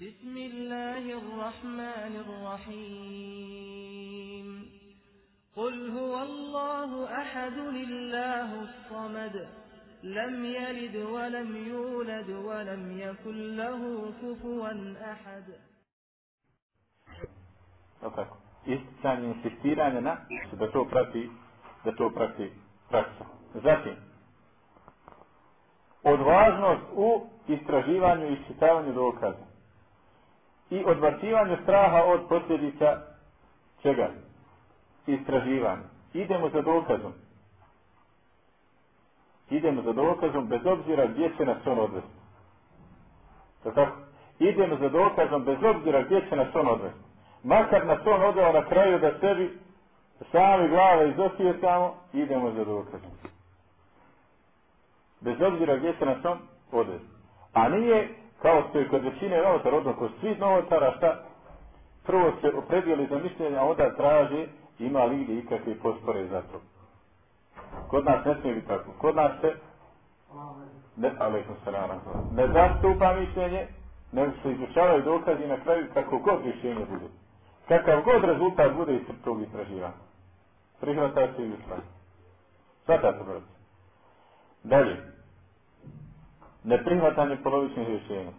بسم الله الرحمن الرحيم قل هو الله أحد الله الصمد لم يلد ولم يولد ولم يكن له كفوا أحد tako, isticanje, insistiranje na da to prati, da to prati praksa. Zatim, odvažnost u istraživanju i iščitavanju dokaza i odbacivanju straha od posljedica čega? Istraživanja. Idemo za dokazom. Idemo za dokazom bez obzira gdje će nas on odvesti. Tako? Idemo za dokazom bez obzira gdje će nas on odvesti. Makar nas on odveo na kraju da sebi sami glave izosvijetamo, idemo za dokazom. Bez obzira gdje će nas on odvesti. A nije kao što je kod većine novotara, odnosno kod svih novotara, šta? Prvo se opredijeli za mišljenje, a onda traži ima li gdje ikakve pospore za to. Kod nas ne smije biti tako. Kod nas se ne, ne zastupa mišljenje, nego se izučavaju dokazi i na kraju kako god rješenje bude. Kakav god rezultat bude iz tog istraživanja. Prihvata se i brate. Dalje. Neprihvatanje polovičnih rješenja.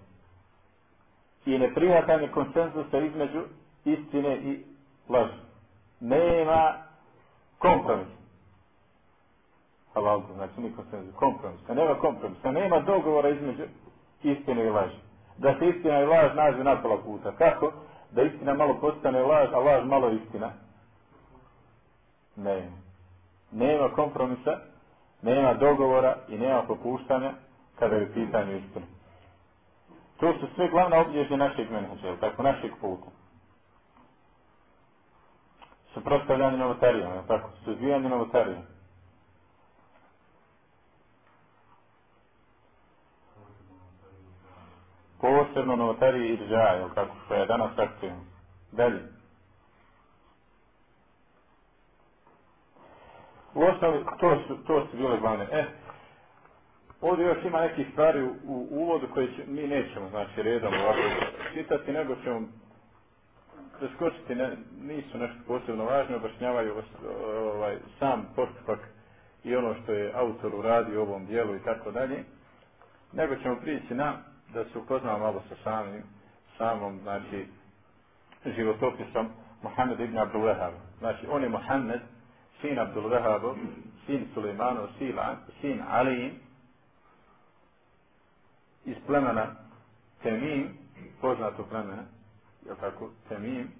I neprihvatanje konsenzusa između istine i laži. Nema kompromis. Halal, znači ni konsenzus, kompromis. Nema kompromisa, nema dogovora između istine i laži. Da se istina i laž nađu na pola puta. Kako? Da istina malo postane laž, a laž malo istina. Nema. Nema kompromisa, nema dogovora i nema popuštanja kada je u pitanju istina. To su sve glavna obilježja našeg menheđa, tako našeg puta. Suprostavljanje novotarijama, tako, suzbijanje novotarijama. Posebno novotarije i držaje, kako koja je danas aktivna. Dalje. U osnovi, to su, to su bile glavne. E, ovdje još ima nekih stvari u, u uvodu koje će, mi nećemo, znači, redom ovako čitati, nego ćemo preskočiti, ne, nisu nešto posebno važno, objašnjavaju ovaj, sam postupak i ono što je autor uradio u ovom dijelu i tako dalje, nego ćemo prići na da se upoznamo malo sa samim, samom, znači, životopisom Muhammed ibn Abdul Wahab. Znači, on je Muhammed, sin Abdul Wahabu, sin Suleimanu, sin Ali, iz plemena Temim, poznato plemena, je tako, Temim,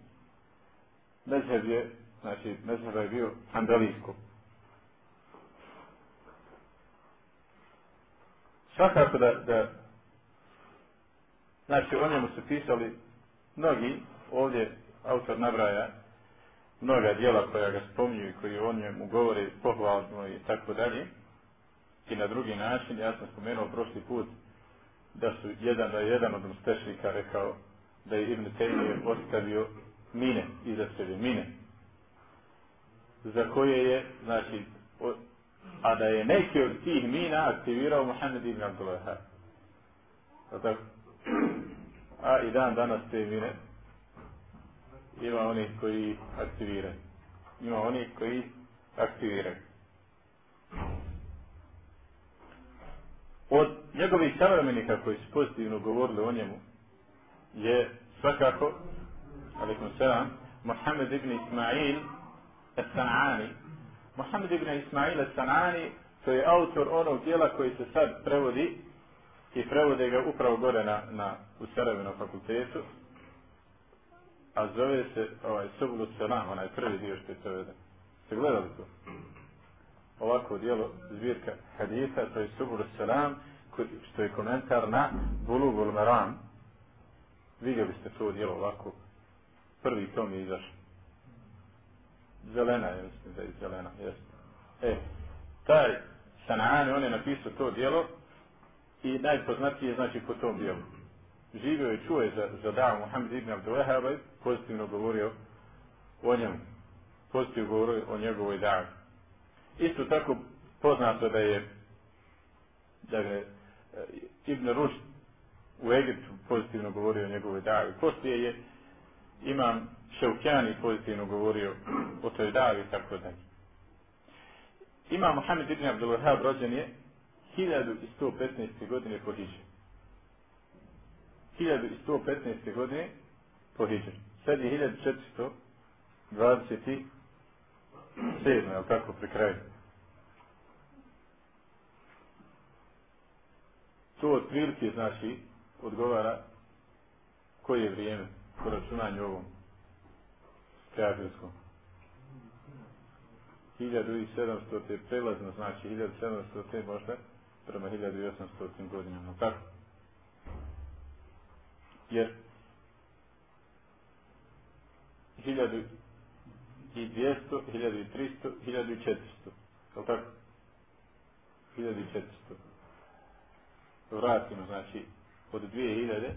mezheb je, znači, mezheb je bio Handalijsko. Svakako da, da Znači, o njemu su pisali mnogi, ovdje autor nabraja mnoga dijela koja ga spominju i koji o njemu govore pohvalno i tako dalje. I na drugi način, ja sam spomenuo prošli put da su jedan, da je jedan od mustešnika rekao da je Ibn Taymiye ostavio mine iza sebe, mine. Za koje je, znači, o, a da je neki od tih mina aktivirao Muhammed ibn Abdullah. Tako? A i dan danas te mine ima onih koji aktiviraju. Ima onih koji aktiviraju. Od njegovih savremenika koji su pozitivno govorili o njemu je svakako alaikum selam Mohamed ibn Ismail As-San'ani Mohamed ibn Ismail As-San'ani to je autor onog dijela koji se sad prevodi i prevode ga upravo gore na, na u fakultetu a zove se ovaj, Subulu Selam, onaj prvi dio što je preveden. Ste gledali to? Ovako dijelo zbirka hadisa, to je Subulu Selam, što je komentar na Bulugul Maram. Vidjeli ste to dijelo ovako. Prvi tom je izašao. Zelena je, mislim da je zelena, jeste. E, taj Sanani, on je napisao to dijelo i najpoznatiji je znači po tom dijelu. Živio i čuje za, za davu Muhammed ibn Abdul Wahaba pozitivno govorio o njemu. Pozitivno govorio o njegovoj davi. Isto tako poznato da je da je Ibn Rušd u Egiptu pozitivno govorio o njegovoj davi. Poslije je imam Šeukjani pozitivno govorio o toj davi i tako dalje. Imam Mohamed ibn Abdul rođen je 1115. godine po Hidži. 1115. godine po Hidži. Sad je 1427. je li tako pri kraju? To otprilike znači odgovara koje je vrijeme po računanju ovom kafirskom. 1700 je prelazno, znači 1700 je možda prema 1800 godinama, tako? Jer 1200, 1300, 1400, je tako? 1400. Vratimo, znači, od 2000,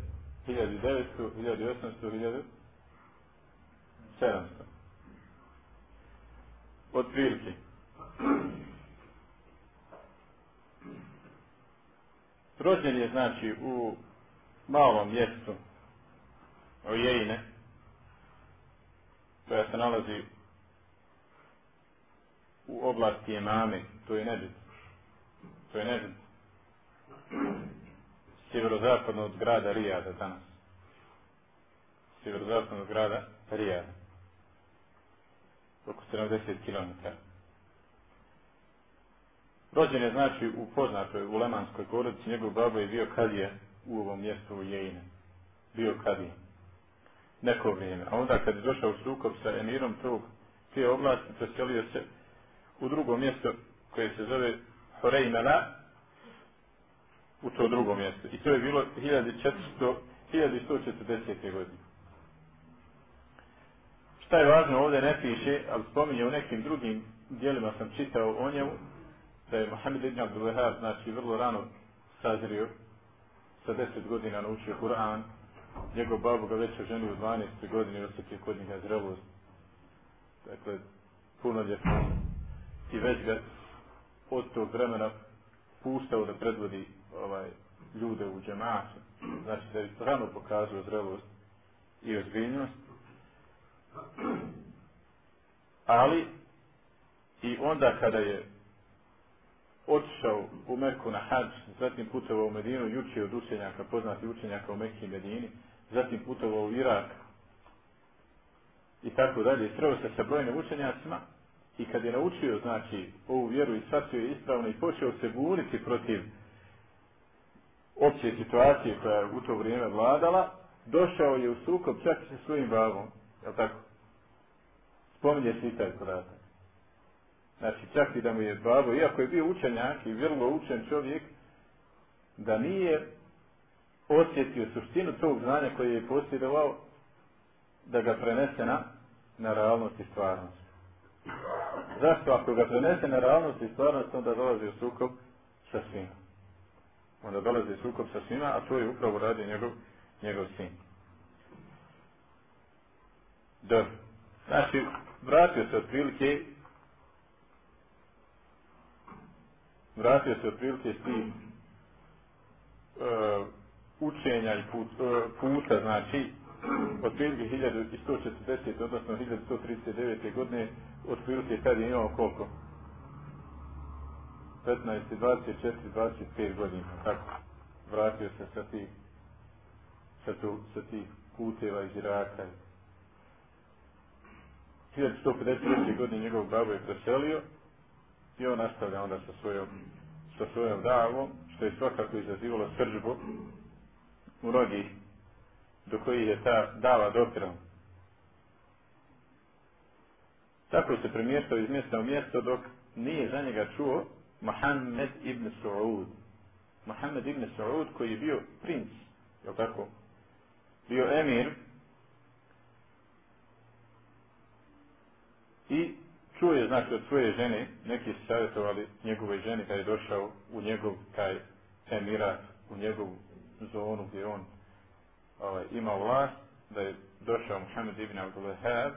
1900, 1800, 1700. Od prilike. Rođen je, znači, u malom mjestu Ojejne, koja se nalazi u oblasti Emame, to je Nebit. To je Nebit. Sjeverozapadno od grada Rijada danas. Sjeverozapadno od grada Rijada. Oko 70 km. Rođen je znači u poznatoj u Lemanskoj porodici, njegov babo je bio kadija u ovom mjestu u Jejine. Bio kadija. Neko vrijeme. A onda kad je došao u sukob sa emirom tog te oblasti, preselio se u drugo mjesto koje se zove Horejmela, u to drugo mjesto. I to je bilo 1400, 1140. godine. Šta je važno ovdje ne piše, ali spominje u nekim drugim dijelima sam čitao o njemu, da je Mohamed ibn Abdul znači vrlo rano sazrio, sa deset godina naučio Kur'an, njegov babu ga već oženio u 12. godini osjetio kod njega zrelost. Dakle, puno ljetno. I već ga od tog vremena pustao da predvodi ovaj, ljude u džematu. Znači da je rano pokazao zrelost i ozbiljnost. Ali i onda kada je otišao u Meku na hađ, zatim putovao u Medinu i učio od učenjaka, poznati učenjaka u Mekki i Medini, zatim putovao u Irak i tako dalje. Sreo se sa brojnim učenjacima i kad je naučio, znači, ovu vjeru i shvatio je ispravno i počeo se buniti protiv opće situacije koja je u to vrijeme vladala, došao je u sukob čak i sa svojim babom. Jel tako? Spominje se i taj podatak. Znači, čak i da mu je babo, iako je bio učenjak i vrlo učen čovjek, da nije osjetio suštinu tog znanja koje je posjedovao, da ga prenese na, na realnost i stvarnost. Zašto? Ako ga prenese na realnost i stvarnost, onda dolazi u sukob sa svima. Onda dolazi u sukob sa svima, a to je upravo radi njegov, njegov sin. Dobro. Znači, vratio se otprilike vratio se otprilike s uh, učenja i put, uh, puta, znači, otprilike 1140, odnosno 1139. godine, otprilike tad je imao koliko? 15, 24, 25 godina, tako. Vratio se sa tih, sa, tu, sa tih puteva iz Iraka. 1153. godine njegov babo je preselio i on nastavlja onda sa svojom, sa svojom davom, što je svakako izazivalo sržbu mnogih do kojih je ta dava dopirala. Tako se premještao iz mjesta u mjesto dok nije za njega čuo Mohamed ibn Saud. Mohamed ibn Saud koji je bio princ, je tako? Bio emir i čuo je znači od svoje žene, neki su savjetovali njegove žene kada je došao u njegov taj emirat, u njegovu zonu gdje on ovaj, ima vlast, da je došao Muhammed ibn Abdul Wahab,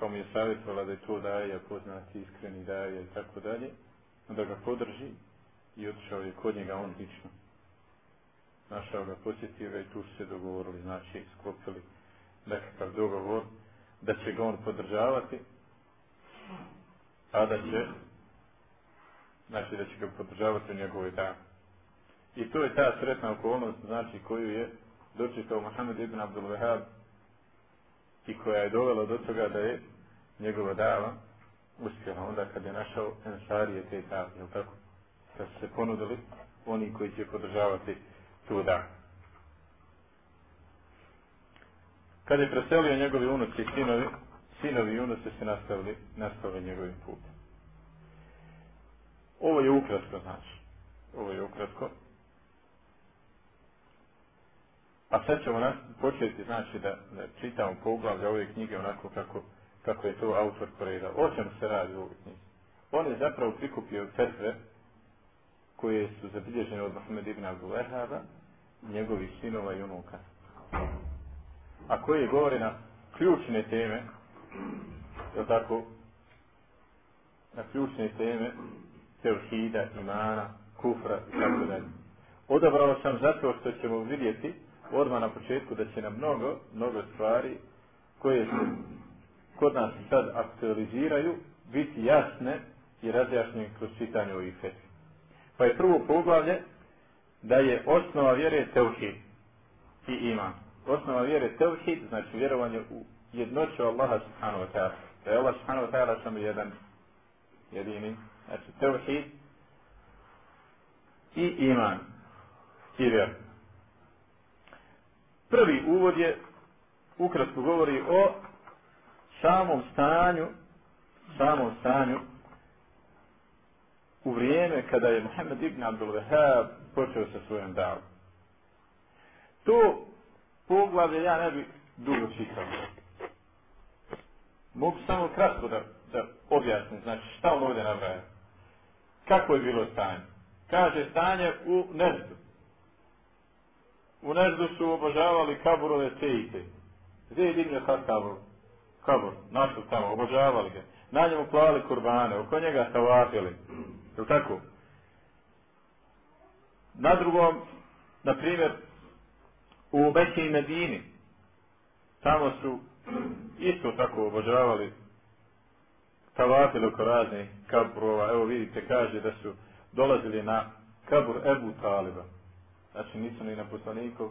pa mu je savjetovala da je to daje, poznati iskreni daje i tako dalje, da ga podrži i otišao je kod njega on lično. našao ga, posjetio ga i tu se dogovorili, znači sklopili nekakav dogovor da će ga on podržavati, a da će znači da će ga podržavati u njegovoj dan. I to je ta sretna okolnost, znači koju je dočekao Mohamed ibn Abdul Wahab i koja je dovela do toga da je njegova dava uspjela onda kad je našao ensarije te jel tako? Kad su se ponudili oni koji će podržavati tu davu. Kad je preselio njegovi unuci i sinovi, sinovi i unuci se nastavili, nastavili njegovim putem. Ovo je ukratko, znači. Ovo je ukratko. A sad ćemo nas početi, znači, da, da čitamo poglavlje ove knjige onako kako, kako je to autor poredao. O čemu se radi u ovoj knjigi? On je zapravo prikupio fetve koje su zabilježene od Mohamed ibn Abdul njegovih sinova i unuka. A koje govore na ključne teme, je tako, na ključne teme tevhida, imana, kufra i tako dalje. Odabrao sam zato što ćemo vidjeti odmah na početku da će nam mnogo, mnogo stvari koje se kod nas sad aktualiziraju biti jasne i razjašnjene kroz čitanje ovih fetvi. Pa je prvo poglavlje da je osnova vjere tevhid i iman. Osnova vjere tevhid znači vjerovanje u jednoću Allaha subhanahu wa ta'ala. Da je Allah subhanahu wa ta'ala samo jedan jedini Znači, tevhid i iman i. Prvi uvod je, ukratko govori o samom stanju, samom stanju u vrijeme kada je Muhammed ibn Abdul Wahab počeo sa svojom davom. To poglavlje ja ne bih dugo čitao. Mogu samo kratko da, da objasnim, znači šta on ovdje nabraja. Kako je bilo stanje? Kaže stanje u Nezdu. U Nezdu su obožavali kaburove sejite. Gdje je sad kabur? Kabur, našli tamo, obožavali ga. Na njemu plavali kurbane, oko njega stavafili. Je tako? Na drugom, na primjer, u Beći i Medini, tamo su isto tako obožavali tavafili oko raznih kaburova. Evo vidite, kaže da su dolazili na kabur Ebu Taliba. Znači nisu ni na poslaniku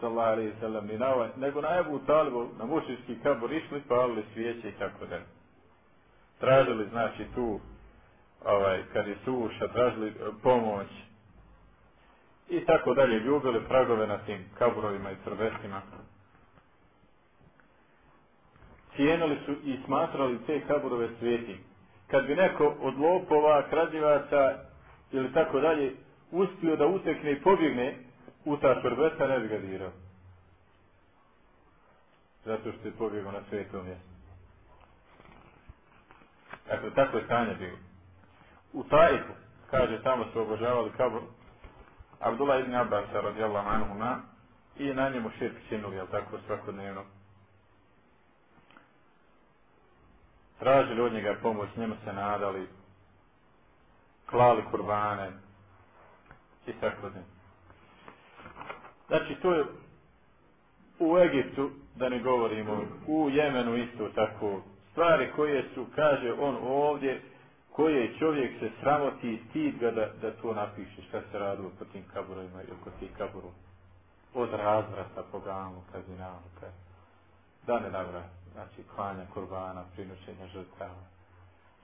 sallallahu alaihi sallam ni na ovaj, nego na Ebu Talibu, na mušički kabur išli, palili svijeće i tako da. Tražili, znači, tu, ovaj, kad je suša, tražili e, pomoć. I tako dalje, ljubili pragove na tim kaburovima i trvestima cijenili su i smatrali te kaburove svetim. Kad bi neko od lopova, kradivaca ili tako dalje uspio da utekne i pobjegne u ta čorbeta, ne bi ga dirao. Zato što je pobjegao na svetom mjestu. Dakle, tako je stanje bilo. U Tajifu, kaže, tamo su obožavali kabur Abdullah ibn Abbas radijallahu anhu na i na njemu širk činuli, jel tako, svakodnevno. tražili od njega pomoć, njemu se nadali, klali kurbane i tako da. Znači, to je u Egiptu, da ne govorimo, u Jemenu isto tako, stvari koje su, kaže on ovdje, koje čovjek se sramoti i stid ga da, da to napiše šta se radilo po tim kaburovima i oko tih kaburova. Od razvrata, pogamu, kazinalu, da ne navrati znači klanja kurbana, prinošenja žrtava,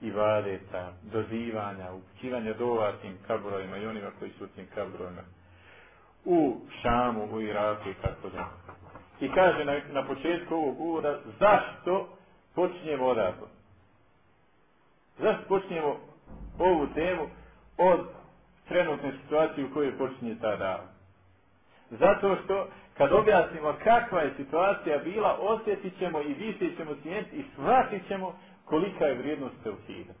i vadeta, dozivanja, upućivanja dova tim kaburovima i onima koji su tim kaburovima. U Šamu, u Iraku i tako da. I kaže na, na početku ovog uvoda, zašto počinjemo odatle? Zašto počinjemo ovu temu od trenutne situacije u kojoj počinje ta dava? Zato što kad objasnimo kakva je situacija bila, osjetit ćemo i više ćemo cijeniti i shvatit ćemo kolika je vrijednost Teuhida.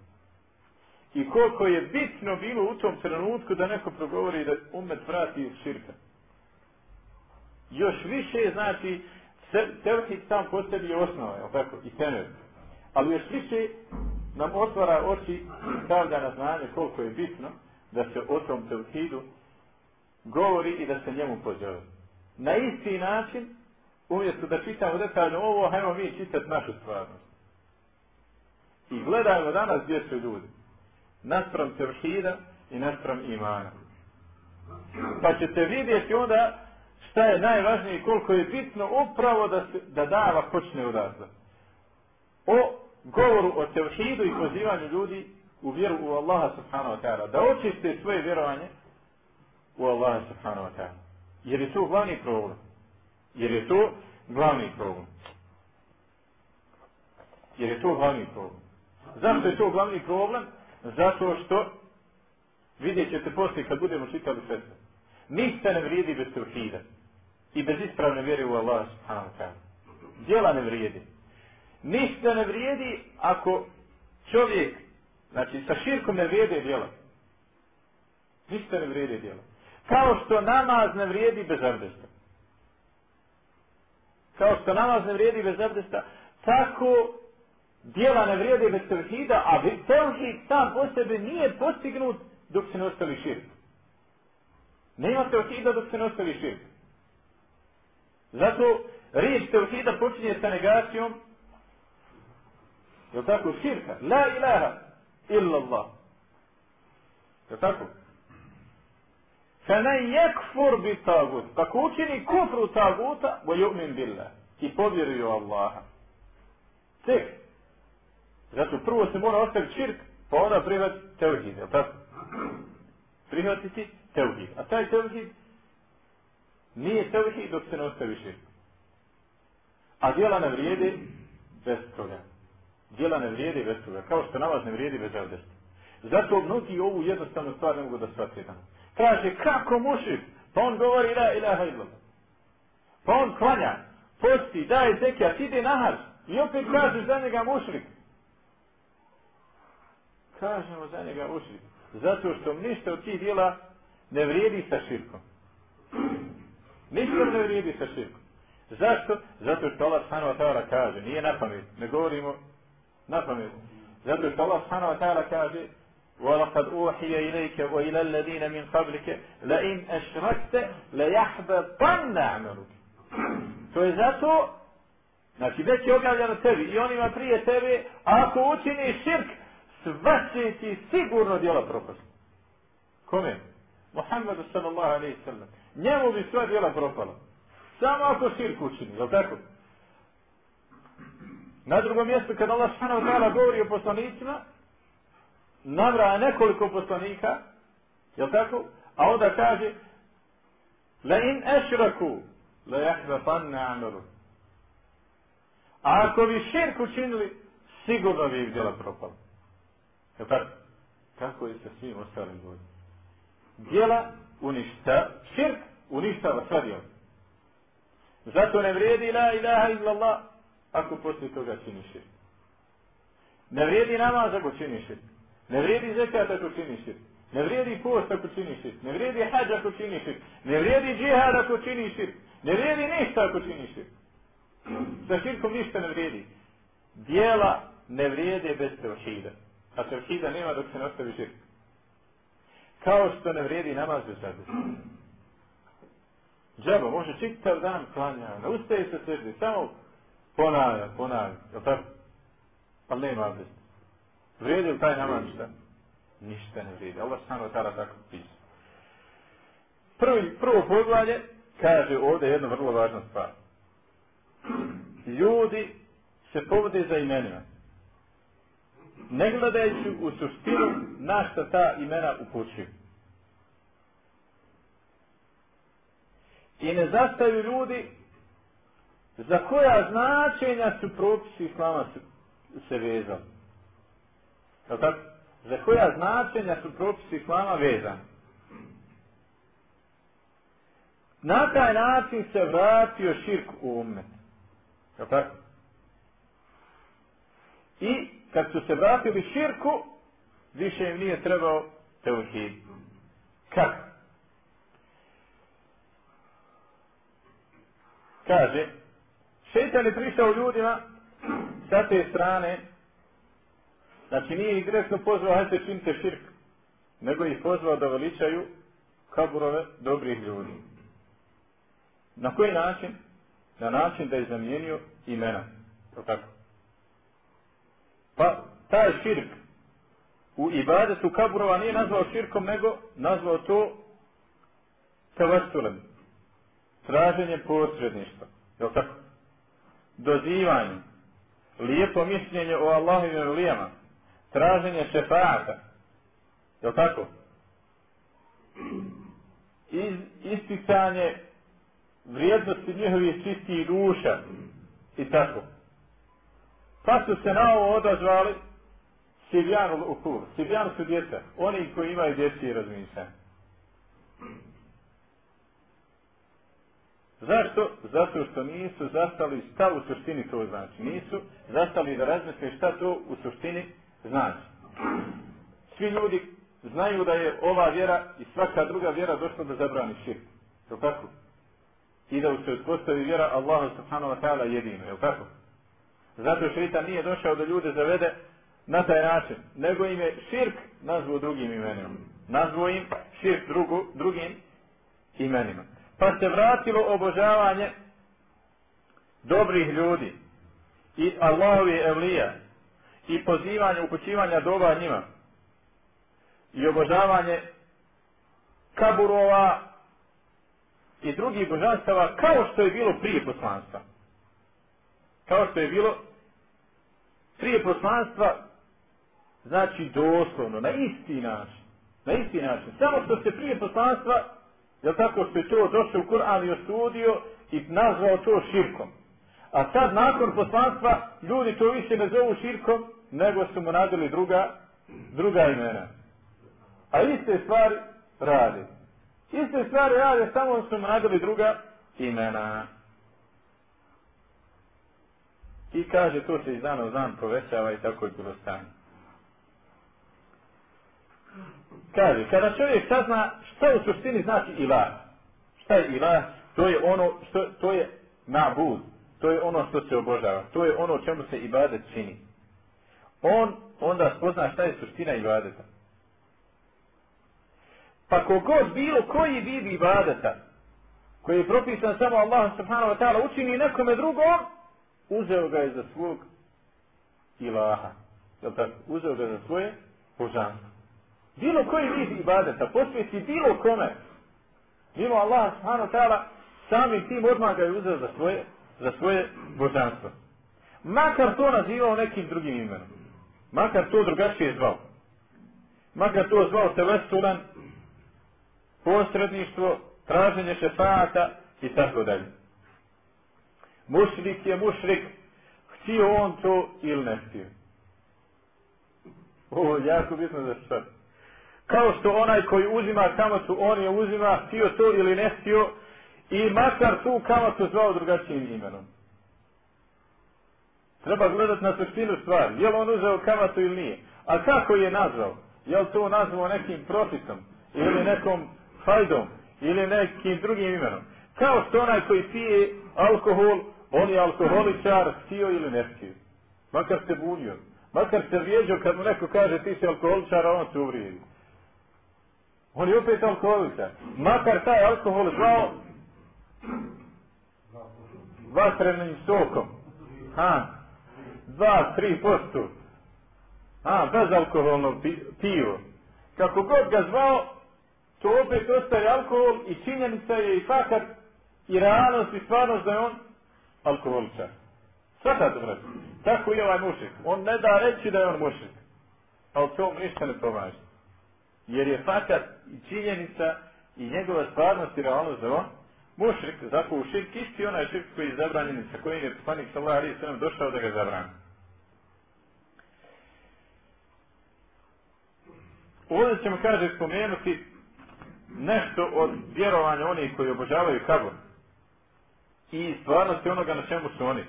I koliko je bitno bilo u tom trenutku da neko progovori da umet vrati iz širka. Još više znači Teuhid sam po sebi je osnova, tako, i temelj. Ali još više nam otvara oči i stavlja na znanje koliko je bitno da se o tom Teuhidu govori i da se njemu pozove. Na isti način, umjesto da čitamo detaljno ovo, hajmo mi čitati našu stvarnost. I gledajmo danas gdje su ljudi. Naspram tevhida i naspram imana. Pa ćete vidjeti onda šta je najvažnije i koliko je bitno upravo da, se, da dava počne odazdati. O govoru o tevhidu i pozivanju ljudi u vjeru u Allaha subhanahu wa ta'ala. Da očiste svoje vjerovanje u Allaha subhanahu wa ta'ala. Jer je to glavni problem. Jer je to glavni problem. Jer je to glavni problem. Zašto je to glavni problem? Zato što vidjet ćete poslije kad budemo čitali sve. Ništa ne vrijedi bez tevhida. I bez ispravne vjere u Allah subhanahu. Djela ne vrijedi. Ništa ne vrijedi ako čovjek, znači sa širkom ne vrijede djela. Ništa ne vrijedi djela. Kao što namaz ne vrijedi bez abdesta. Kao što namaz ne vrijedi bez abdesta, tako djela ne vrijede bez tevhida, a tevhid sam po sebi nije postignut dok se ne ostavi širk. Nema tevhida dok se ne ostavi širk. Zato riječ tevhida počinje sa negacijom Je tako? Širka. La ilaha illa Allah. Je tako? Fa ne yekfur bi tagut. Tako učini kufru taguta, wa yu'min billah. I povjeruju Allaha. Tek. Zato prvo se mora ostaviti širk, pa onda prihvatiti tevhid. Je tako? Prihvatiti tevhid. A taj tevhid nije tevhid dok se ne ostavi širk. A djela ne vrijede bez toga djela ne vrijedi bez toga, kao što namaz ne vrijedi bez abdesta. Zato mnogi ovu jednostavnu stvar ne mogu da shvate dan. Kaže, kako mušik? Pa on govori, la ilaha illallah. Pa on klanja, posti, daje zekijat, ide na hađ. I opet kaže za njega mušrik Kažemo za njega mušrik. Zato što ništa od tih djela ne vrijedi sa širkom. Ništa ne vrijedi sa širkom. Zašto? Zato što Allah Sanova Tavara kaže, nije na pamet, ne govorimo na pamet. Zato što Allah subhanahu wa ta'ala kaže وَلَقَدْ أُوحِيَ إِلَيْكَ وَإِلَى الَّذِينَ مِنْ قَبْلِكَ لَإِنْ أَشْرَكْتَ لَيَحْبَطَنَّ عَمَلُكَ To je zato, znači već je objavljeno tebi i onima prije tebe, ako učiniš širk, sva će sigurno djela propast. Kome? Muhammedu sallallahu alaihi sallam. Njemu bi sva djela propala. Samo ako širk učini, je li tako? Na drugom mjestu kad Allah subhanahu ta'ala govori o poslanicima, navraja nekoliko poslanika, je tako? A onda kaže, la in ešraku, la jahva panne ameru. A ako bi širk učinili, sigurno bi ih djela propala. Je tako? Kako je sa svim ostalim ljudima? Djela uništa, širk uništava sva djela. Zato ne vrijedi la ilaha illallah, ako poslije toga činiš širk. Ne vrijedi namaz ako činiš širk. Ne vrijedi zekat ako činiš širk. Ne vrijedi post ako činiš širk. Ne vrijedi hađ ako činiš širk. Ne vrijedi džihad ako činiš širk. Ne vrijedi ništa ako činiš širk. Sa širkom ništa ne vrijedi. Dijela ne vrijede bez tevhida. A tevhida nema dok se ne ostavi širk. Kao što ne vrijedi namaz bez abdesta. Džaba može čitav dan klanja, ne ustaje se sežde, samo ponavlja, ponavlja, je tako? Pa nema abdest. Vrijedi li taj namaz šta? Ništa ne vrijedi. Allah samo tada tako pisa. Prvi, prvo poglavlje kaže ovdje jednu vrlo važnu stvar. Ljudi se povode za imenima. Ne gledajući u suštinu na šta ta imena upućuju. I ne zastaju ljudi za koja značenja su propisi islama se tako? Za koja značenja su propisi islama vezani. Na taj način se vratio širk u umet. Tako? I kad su se vratili širku, više im nije trebao teuhid. Kako? Kaže, Šeitan je prišao ljudima sa te strane, znači nije ih direktno pozvao, hajte činite širk, nego ih pozvao da veličaju kaburove dobrih ljudi. Na koji način? Na način da je zamijenio imena. Tako. Pa taj širk u ibadetu kaburova nije nazvao širkom, nego nazvao to tavastulem. Traženje posredništva. Je tako? Dozivanje. Lijepo mišljenje o Allahovim lijama. Traženje šefaata. Je tako? Iz, isticanje vrijednosti njihovih čistih duša. I tako. Pa su se na ovo odazvali Sivjanu ukur. Sivjanu su djeca. Oni koji imaju dječji razmišljanje. Zašto? Zato što nisu zastali šta u suštini to znači. Nisu zastali da razmisle šta to u suštini znači. Svi ljudi znaju da je ova vjera i svaka druga vjera došla da zabrani širk. Je tako? I da se uspostavi vjera Allahu subhanahu wa ta'ala jedino. Je tako? Zato šeitan nije došao da ljude zavede na taj način. Nego im je širk nazvao drugim imenima. Nazvao im širk drugu, drugim imenima. Pa se vratilo obožavanje dobrih ljudi i Allahovi evlija i pozivanje upućivanja doba njima i obožavanje kaburova i drugih božanstava kao što je bilo prije poslanstva. Kao što je bilo prije poslanstva znači doslovno, na isti način. Na isti način. Samo što se prije poslanstva Jel tako što je to došao u Kur'an i osudio i nazvao to širkom. A sad nakon poslanstva ljudi to više ne zovu širkom, nego su mu nadali druga, druga imena. A iste stvari radi. Iste stvari rade, samo su mu nadali druga imena. I kaže, to se iz dana u dan povećava i tako je bilo stanje. Kaže, kada čovjek sazna što u suštini znači ilah. Šta je ilah? To je ono što, to je nabud. To je ono što se obožava. To je ono čemu se ibadet čini. On onda spozna šta je suština ibadeta. Pa kogod bilo koji vid ibadeta, koji je propisan samo Allah subhanahu wa ta'ala učini nekome drugom, uzeo ga je za svog ilaha. Uzeo ga za svoje božanstvo. Bilo koji vid ibadeta, posvijeti bilo kome, mimo Allah subhanahu ta'ala, samim tim odmah ga je uzeo za svoje, za svoje božanstvo. Makar to nazivao nekim drugim imenom. Makar to drugačije zvao. Makar to zvao telestulan, posredništvo, traženje šefata i tako dalje. Mušrik je mušrik, htio on to ili ne htio. Ovo je jako bitno za što. Kao što onaj koji uzima kamatu, on je uzima, htio to ili ne htio, i makar tu kamatu zvao drugačijim imenom. Treba gledati na suštinu stvari. Je li on uzeo kamatu ili nije? A kako je nazvao? Je li to nazvao nekim profitom? Ili nekom fajdom? Ili nekim drugim imenom? Kao što onaj koji pije alkohol, on je alkoholičar, htio ili ne htio. Makar se bunio. Makar se vrijeđao kad mu neko kaže ti si alkoholičar, a on se uvrijedi. On je opet alkoholičar. Makar taj alkohol zvao vatrenim sokom. Ha, dva, tri posto. Ha, bezalkoholno pivo. Kako god ga zvao, to opet ostaje alkohol i činjenica je i fakat i realnost i stvarnost da je on alkoholičar. Svaka to Tako i ovaj mušik. On ne da reći da je on mušik. Ali to ništa ne pomaže. Jer je fakat i činjenica i njegova stvarnost i realnost da on mušrik, zato u širk isti onaj širk koji je zabranjen sa kojim je poslanik sallallahu alaihi sallam došao da ga zabrani. Ovdje ćemo, kaže, spomenuti nešto od vjerovanja onih koji obožavaju kabor i stvarnosti onoga na čemu su oni.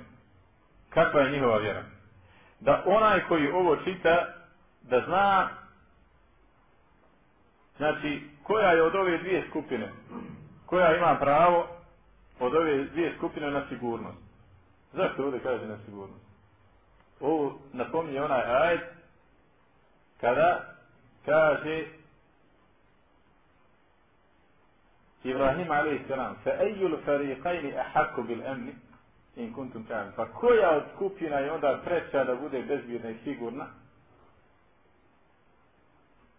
Kakva je njihova vjera? Da onaj koji ovo čita, da zna Znači, koja je od ove dvije skupine, koja ima pravo od ove dvije skupine na sigurnost? Zašto ovdje kaže na sigurnost? Ovo napominje onaj ajd kada kaže Ibrahim a.s. Fariqajni ahaku bil emni in kuntum ta'lam. Pa koja od skupina je onda preća da bude bezbjedna i sigurna?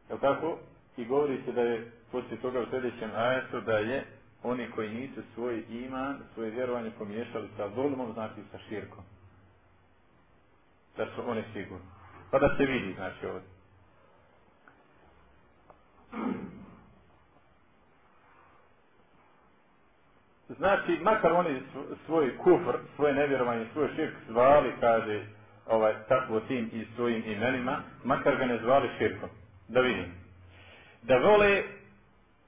Je tako? I govori se da je poslije toga u sljedećem ajetu da je oni koji nisu svoj iman, svoje vjerovanje pomiješali sa zulmom, znači sa širkom. Da su oni sigurni. Pa da se vidi, znači ovdje. Znači, makar oni svoj kufr, svoje nevjerovanje, svoj širk zvali, kaže, ovaj, takvo tim i svojim imenima, makar ga ne zvali širkom. Da vidim. Da vole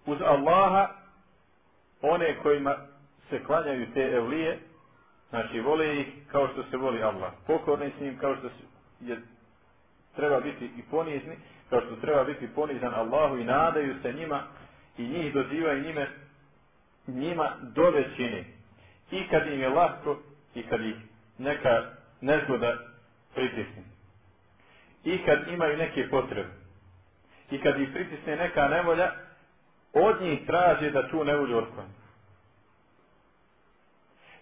uz Allaha one kojima se klanjaju te evlije, znači vole ih kao što se voli Allah. Pokorni s njim kao što je, treba biti i ponizni, kao što treba biti ponizan Allahu i nadaju se njima i njih dozivaju njime njima do većine. I kad im je lahko i kad ih neka nezgoda pritisne. I kad imaju neke potrebe. I kad ih pritisne neka nevolja, od njih traže da tu nevolju otkloni.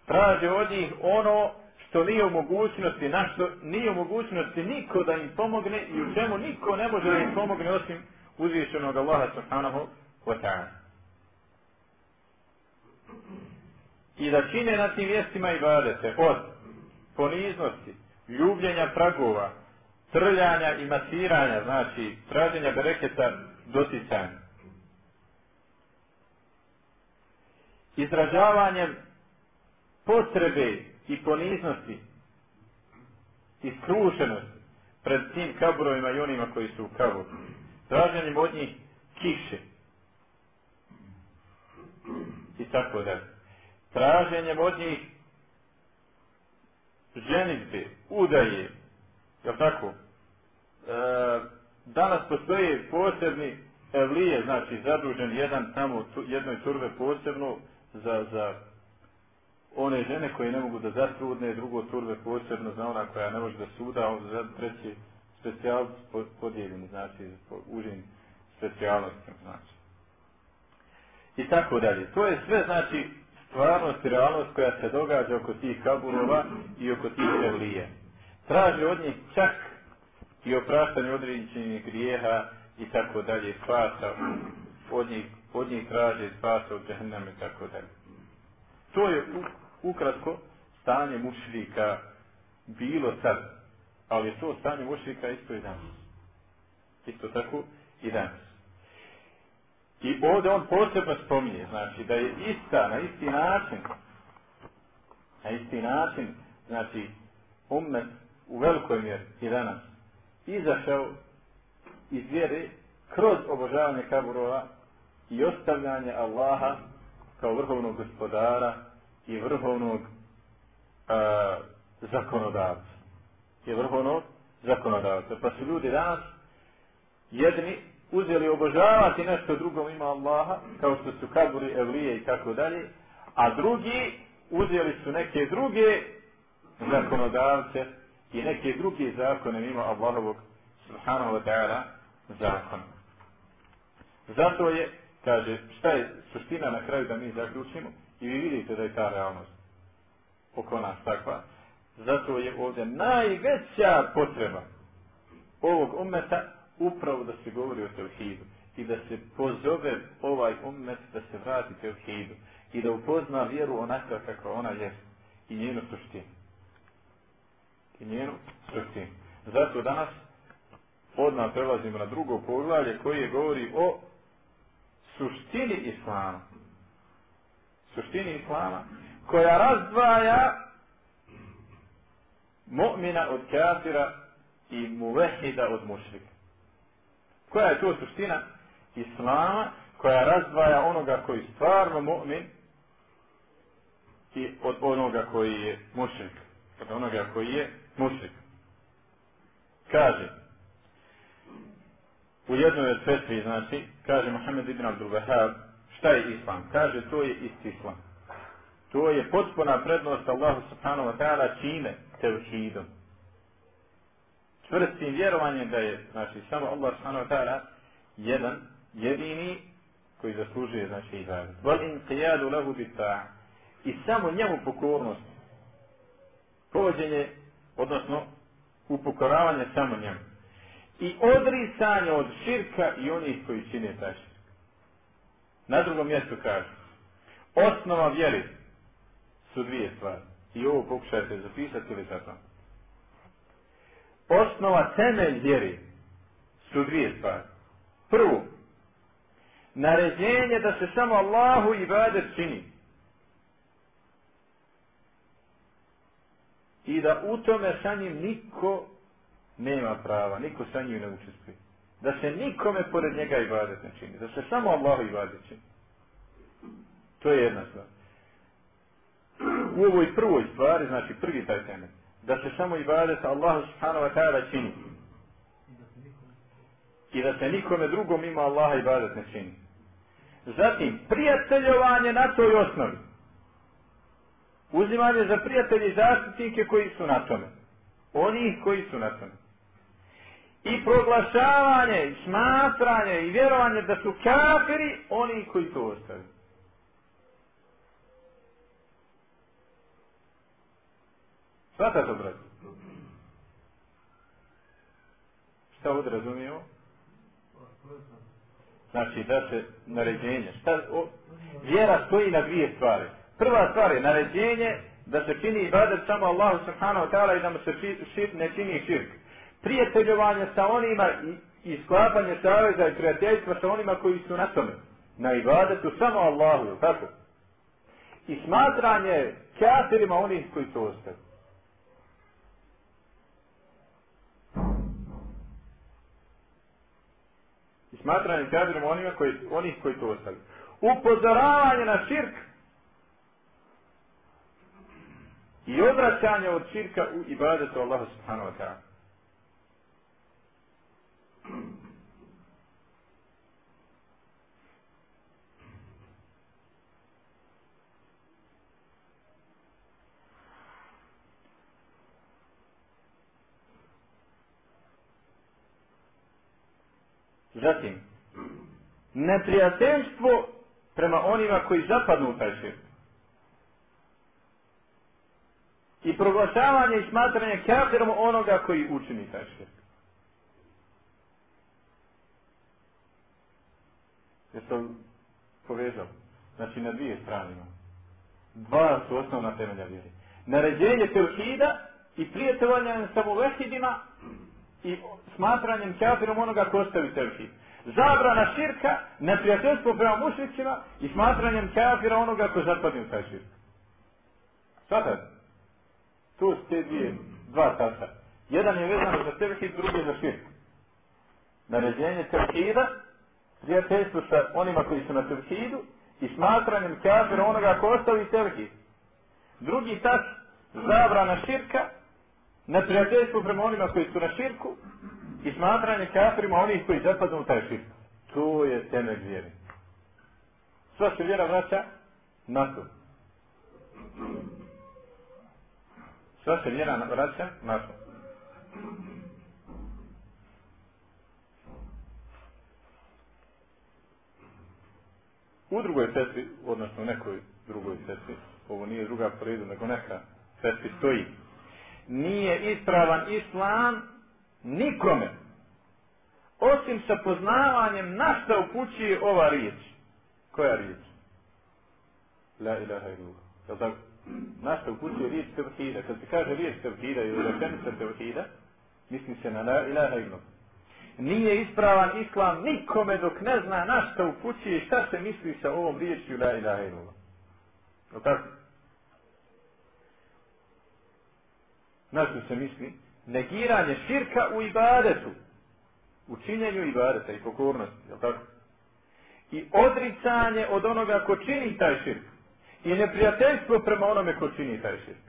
Traže od njih ono što nije u mogućnosti, na što nije u mogućnosti niko da im pomogne i u čemu niko ne može da im pomogne osim uzvišenog Allaha subhanahu wa ta'ala. I da čine na tim mjestima i badete od poniznosti, ljubljenja pragova, trljanja i masiranja, znači traženja bereketa doticanja. Izražavanjem potrebe i poniznosti i skrušenosti pred tim kaburovima i onima koji su u kaburu. Traženjem od njih kiše. I tako da. Traženjem od njih ženitbe, udaje. Jel tako? E, danas postoje posebni evlije, znači zadužen jedan tamo, jednoj turbe posebno za, za one žene koje ne mogu da zatrudne, drugo turbe posebno za ona koja ne može da suda, on za treći specijal podijeljeni, znači užim specijalnostima, znači. I tako dalje. To je sve, znači, stvarnost i realnost koja se događa oko tih kaburova i oko tih evlije. Traže od njih čak i opraštanje određenih grijeha i tako dalje, spasa od njih, od njih traže spasa od džahnama i tako dalje. To je ukratko stanje mušrika bilo sad. Ali to stanje mušrika isto i danas. Isto tako i danas. I ovdje on posebno spominje, znači da je ista, na isti način, na isti način, znači umet u velikoj mjeri i danas izašao iz vjere kroz obožavanje kaburova i ostavljanje Allaha kao vrhovnog gospodara i vrhovnog a, zakonodavca. I vrhovnog zakonodavca. Pa su ljudi danas jedni uzeli obožavati nešto drugom ima Allaha, kao što su kaburi, evlije i tako dalje, a drugi uzeli su neke druge zakonodavce i neke druge zakone mimo Allahovog subhanahu wa ta'ala zakona. Zato je, kaže, šta je suština na kraju da mi zaključimo? I vi vidite da je ta realnost oko nas takva. Zato je ovdje najveća potreba ovog umeta upravo da se govori o tevhidu i da se pozove ovaj umet da se vrati tevhidu i da upozna vjeru onaka kako ona je i njenu suštinu. I njenu suštinu. Zato danas odmah prelazimo na drugo poglavlje koje govori o suštini islama suštini islama, koja razdvaja mu'mina od kafira i muvehida od mušrika. Koja je to suština islama koja razdvaja onoga koji stvarno mu'min i od onoga koji je mušrik. Od onoga koji je mušrik. Kaže, u jednoj od znači, kaže Mohamed ibn Abdul Wahab, Šta je islam? Kaže, to je istislam. To je potpuna prednost Allahu subhanahu wa ta'ala čime? Tevhidom. Čvrstim vjerovanjem da je, znači, samo Allah subhanahu ta'ala jedan, jedini koji zaslužuje znači ibadet. Wal inqiyadu lahu bi I samo njemu pokornost. Povođenje, odnosno upokoravanje samo njemu. I odricanje od širka i onih koji čine taj širk. Na drugom mjestu kaže. Osnova vjeri su dvije stvari. I ovo pokušajte zapisati ili zato. Osnova temelj vjeri su dvije stvari. Prvo, naređenje da se samo Allahu i ibadet čini. I da u tome sa njim niko nema prava, niko sa njim ne učestvuje. Da se nikome pored njega ibadet ne čini. Da se samo Allahu ibadet čini. To je jedna stvar. U ovoj prvoj stvari, znači prvi taj temelj, da se samo ibadet Allahu subhanahu wa ta'ala čini. I da se nikome drugom ima Allaha ibadet ne čini. Zatim, prijateljovanje na toj osnovi. Uzimanje za prijatelje i zaštitnike koji su na tome. Oni koji su na tome. I proglašavanje, smatranje, i vjerovanje da su kafiri oni koji to ostavili. Svata to, brati? Šta ovdje razumijemo? Znači da se naređenje. Šta, o, vjera stoji na dvije stvari. Prva stvar je naređenje da se čini ibadet samo Allahu subhanahu wa ta'ala i da mu se šir, ne čini širk. Prijateljovanje sa onima i, i sklapanje saveza i prijateljstva sa onima koji su na tome. Na ibadetu samo Allahu, tako? I smatranje kafirima onih koji to ostaju. Smatranje kafirom onima koji, onih koji to ostali. Upozoravanje na širk i obraćanje od širka u ibadetu Allaha subhanahu wa ta'ala. Zatim, neprijateljstvo prema onima koji zapadnu u taj. I proglašavanje i smatranje kafirom onoga koji učini taj širk. Jesam povezao? Znači na dvije strane Dva su osnovna temelja vjeri. Naređenje teuhida i prijateljanje sa muvehidima i smatranjem kafirom onoga ko ostavi tevhid. Zabrana širka, neprijateljstvo prema mušicima i smatranjem kafira onoga ko zapadne u taj širk. Sada, tu su te dvije, dva tasa. Jedan je vezano za tevhid, drugi je za širk. Naređenje tevhida, prijateljstvo sa onima koji su na tevhidu i smatranjem kafira onoga ko ostavi tevhid. Drugi tas, zabrana širka, neprijateljstvo prema onima koji su na širku i smatranje kafirima onih koji zapadnu u taj širk. To je temelj vjeri. Sva se vjera vraća na to. Sva se vjera vraća na to. U drugoj sestri, odnosno nekoj drugoj sestri, ovo nije druga po nego neka sestri stoji nije ispravan islam nikome. Osim sa poznavanjem na šta upućuje ova riječ. Koja riječ? La ilaha illallah. Jel tako? Na šta upućuje riječ tevhida. Kad se kaže riječ tevhida ili rečenica tevhida, misli se na la ilaha illallah. Nije ispravan islam nikome dok ne zna na šta upućuje šta se misli sa ovom riječju la ilaha illallah. Jel? Na što se misli, negiranje širka u ibadetu, u činjenju ibadeta i pokornosti, je tako? I odricanje od onoga ko čini taj širk. I neprijateljstvo prema onome ko čini taj širk.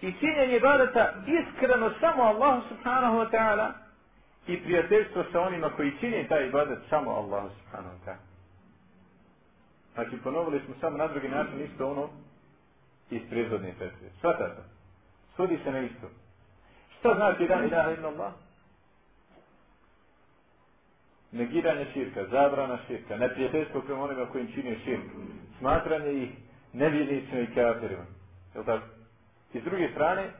I činjenje ibadeta iskreno samo Allahu subhanahu wa ta'ala i prijateljstvo sa onima koji čini taj ibadet samo Allahu subhanahu wa ta'ala. Znači ponovili smo samo na drugi način isto ono iz sestre. Svatate? Svodi se na isto. Što znači da ilaha illa Allah? negiranje širka, zabrana širka, neprijateljstvo prema onima kojim čine širk, smatranje ih nevjernicima i kafirima. Je tako? I s druge strane,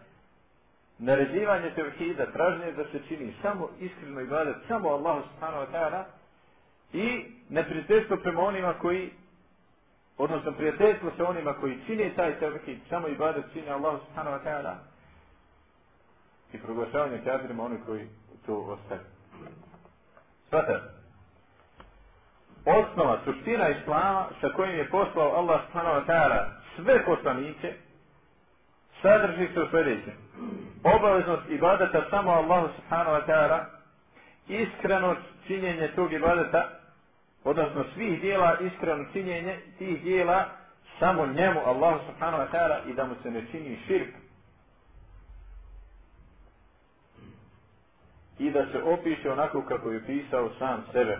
naređivanje tevhida, traženje da se čini samo iskreno i samo Allahu subhanahu wa ta'ala i neprijateljstvo prema onima koji odnosno prijateljstvo sa onima koji čine taj tevhid, samo i vladat čine Allahu subhanahu wa ta'ala i proglašavanje kafirima oni koji to ostaju. Svata. Osnova, suština Islama sa kojim je poslao Allah subhanahu wa ta'ala sve poslanike sadrži se u sljedećem. Obaveznost ibadeta samo Allahu subhanahu wa ta'ala, iskreno činjenje tog ibadeta, odnosno svih dijela iskreno činjenje tih dijela samo njemu Allahu subhanahu wa ta'ala i da mu se ne čini širk. I da se opiše onako kako je pisao sam sebe.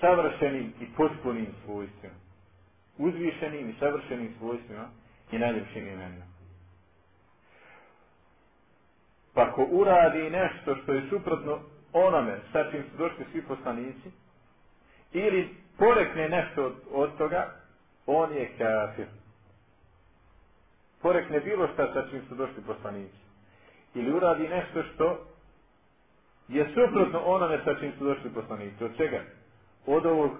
Savršenim i potpunim svojstvima. Uzvišenim i savršenim svojstvima i najljepšim imenima. Pa ko uradi nešto što je suprotno onome sa čim su došli svi poslanici, ili porekne nešto od, od toga, on je kafir. Porekne bilo šta sa čim su došli poslanici. Ili uradi nešto što je suprotno onome sa čim su došli poslanici. Od čega? Od ovog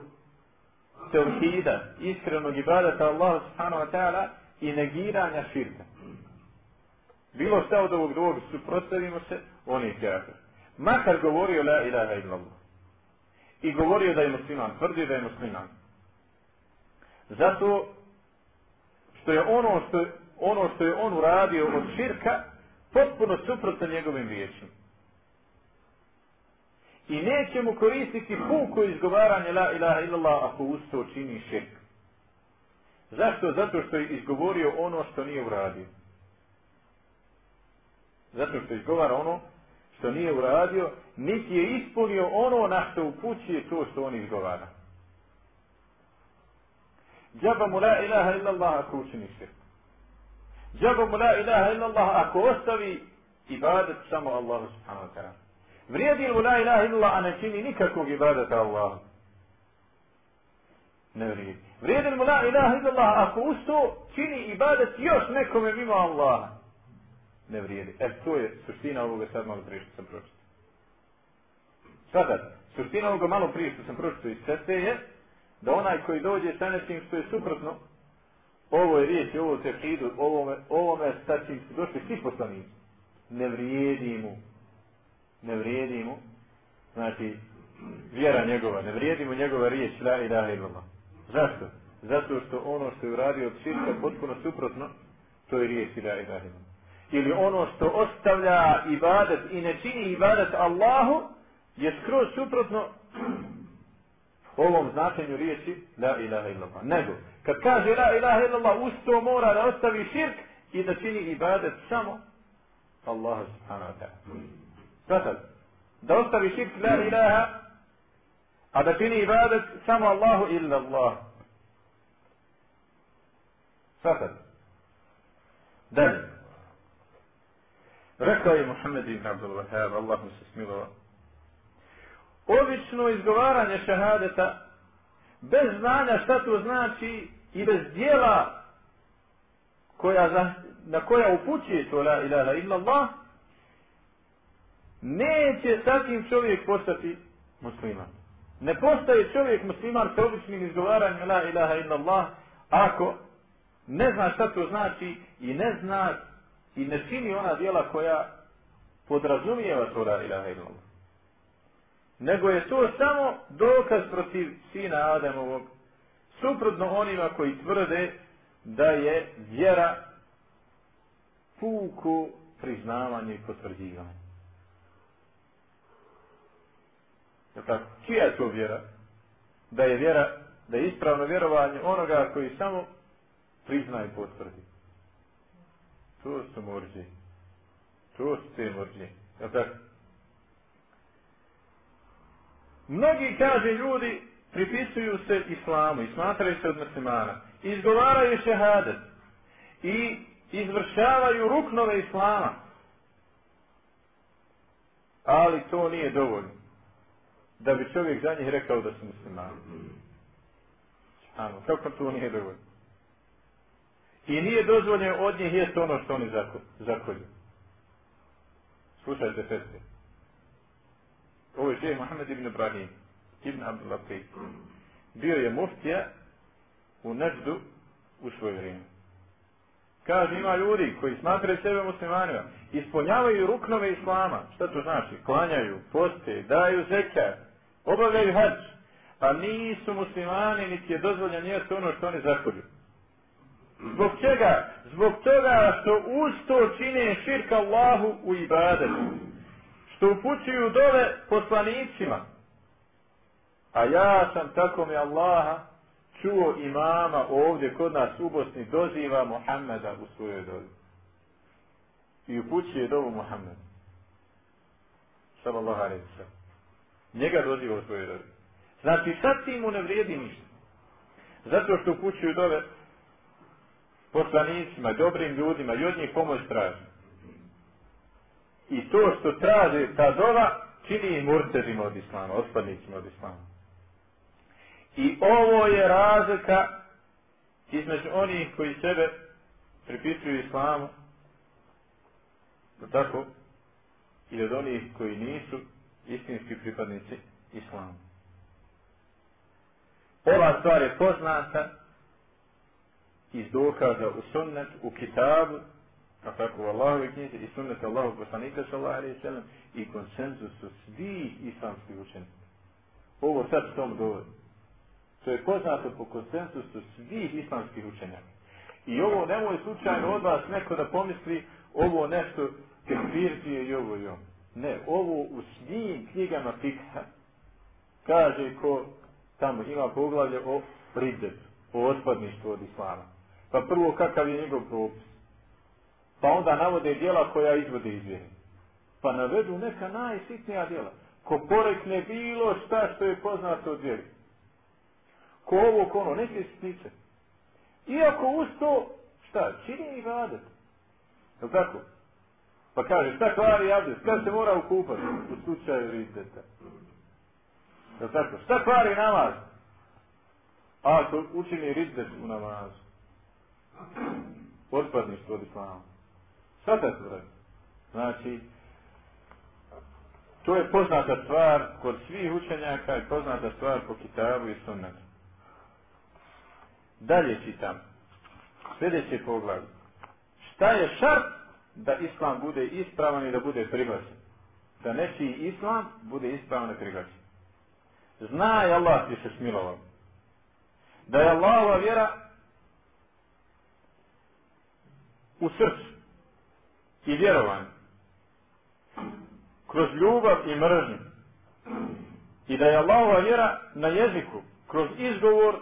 tevhida, iskrenog ibadata Allah subhanahu wa ta'ala i negiranja širka. Bilo šta od ovog drugog suprotstavimo se, on je kafir. Makar govorio la ilaha illallah. I govorio da je musliman, tvrdio da je musliman. Zato što je ono što, ono što je on uradio od širka potpuno suprotno njegovim riječima. I neće mu koristiti puko izgovaranje la ilaha illallah ako usto čini širk. Zašto? Zato što je izgovorio ono što nije uradio. Zato što izgovara ono što nije uradio, niti je ispunio ono na što upućuje to što on izgovara. Džaba mu la ilaha illallah ako učini širk. Džaba mu la ilaha illallah ako ostavi ibadet samo Allahu subhanahu wa ta'ala. Vrijedi mu la ilaha illallah, a ne čini nikakvog ibadeta Allahu. Ne vrijedi. Vrijedi mu la ilaha illallah ako uz to čini ibadet još nekome mimo Allaha. Ne vrijedi. E, to je suština ovoga sad malo prije sam. Sada, suština ovoga malo prije što sam pročitao iz seste je da onaj koji dođe sa nečim što je suprotno ovo je riječ, ovo je tehidu, ovome, ovome sa čim su došli svi poslanici. Ne vrijedi mu. Ne vrijedi mu. Znači, vjera njegova. Ne vrijedi mu njegova riječ, la ilaha illallah. Zašto? Zato što ono što je uradio od širka potpuno suprotno, to je riječ i ilaha Ili ono što ostavlja ibadet i ne čini ibadet Allahu, je skroz suprotno ovom značenju riječi la ilaha illallah. Nego, kad kaže la ilaha illallah, usto mora da ostavi širk i da čini ibadet samo Allah subhanahu wa ta'ala. Zato, da ostavi širk la ilaha a da čini ibadet samo Allahu illa Allah. Fakat. Dalje. Rekao je Muhammed ibn Abdul Wahab, Allah mu se smilova. Obično izgovaranje šahadeta bez znanja šta to znači i bez dijela koja, na koja upućuje to la ilaha illa Allah, neće takim čovjek postati musliman. Ne postaje čovjek musliman sa običnim izgovaranjem la ilaha illallah ako ne zna šta to znači i ne zna i ne čini ona djela koja podrazumijeva to la ilaha illallah. Nego je to samo dokaz protiv sina Adamovog suprotno onima koji tvrde da je vjera puku priznavanje i potvrđivanje. tako? Čija je to vjera? Da je vjera, da je ispravno vjerovanje onoga koji samo prizna i potvrdi. To su morđe. To su te morđe. Mnogi, kaže ljudi, pripisuju se islamu i smatraju se od muslimana. Izgovaraju šehadet. I izvršavaju ruknove islama. Ali to nije dovoljno da bi čovjek za njih rekao da su muslimani. Ano, kako to nije dovoljno? I nije dozvoljeno od njih jest ono što oni zakolju. Slušajte sestri. Ovo je šeheh Mohamed ibn Ibrahim, ibn Abdullah Bio je muftija u Neždu u svoje vrijeme. Kaže, ima ljudi koji smatraju sebe muslimanima, ispunjavaju ruknove islama. Šta to znači? Klanjaju, poste, daju zekat, obavljaju hađ, a nisu muslimani, niti je dozvoljen jesti ono što oni zakolju. Zbog čega? Zbog toga što uz to čine širka Allahu u ibadetu. Što upućuju dole poslanicima. A ja sam tako mi Allaha čuo imama ovdje kod nas u Bosni doziva Muhammeda u svojoj dozi. I upućuje dovu Muhammedu. Sallallahu alaihi Njega doziva u svojoj dozi. Znači sad ti mu ne vrijedi ništa. Zato što upućuju dove poslanicima, dobrim ljudima i od njih pomoć traži. I to što traže ta dova čini im murtezima od islama, ospadnicima od islama. I ovo je razlika između onih koji sebe pripisuju islamu, tako, i od onih koji nisu istinski pripadnici islamu. Ova stvar je poznata iz dokaza u sunnet, u kitabu, a tako u Allahovi knjizi i sunnet Allahu poslanika sallallahu alaihi sallam i konsenzusu svih islamskih učenika. Ovo sad s tom govori. To je poznato po konsensusu svih islamskih učenjaka. I ovo nemoj slučajno od vas neko da pomisli ovo nešto kefirtije i ovo i ono. Ne, ovo u svim knjigama fikha kaže ko tamo ima poglavlje o riddetu, o otpadništvu od islama. Pa prvo kakav je njegov propis. Pa onda navode djela koja izvode iz vjere. Pa navedu neka najsitnija djela. Ko porekne bilo šta što je poznato od vjeri. Ko ovo, ko ono, neke sitnice. Iako uz to, šta, čini i vadet. Je tako? Pa kaže, šta kvari abdest, kada se mora ukupati u slučaju rizdeta. Je tako? Šta kvari namaz? A ako učini rizdet u namazu. Otpadništvo od. Te to Znači, to je poznata stvar kod svih učenjaka i poznata stvar po kitabu i sunnetu. Dalje čitam. Sljedeće poglavlje. Šta je šart da islam bude ispravan i da bude priglašen? Da nečiji islam bude ispravan i priglašen. Zna Allah ti se smilovao. Da je Allahova vjera u srcu i vjerovanju. Kroz ljubav i mržnju. I da je Allahova vjera na jeziku, kroz izgovor,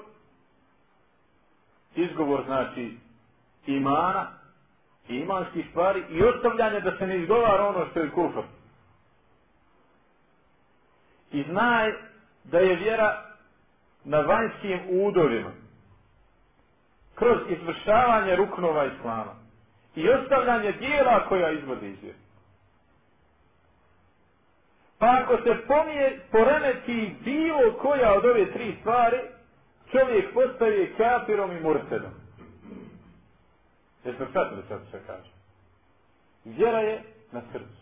izgovor znači imana, imanskih stvari i ostavljanje da se ne izgovara ono što je kufr. I znaj da je vjera na vanjskim udovima kroz izvršavanje ruknova islama i ostavljanje dijela koja izvodi iz vjera. Pa ako se pomije, poremeti bilo koja od ove tri stvari, čovjek postaje kafirom i murtedom. Jesmo shvatili sad se kaže? Vjera je na srcu.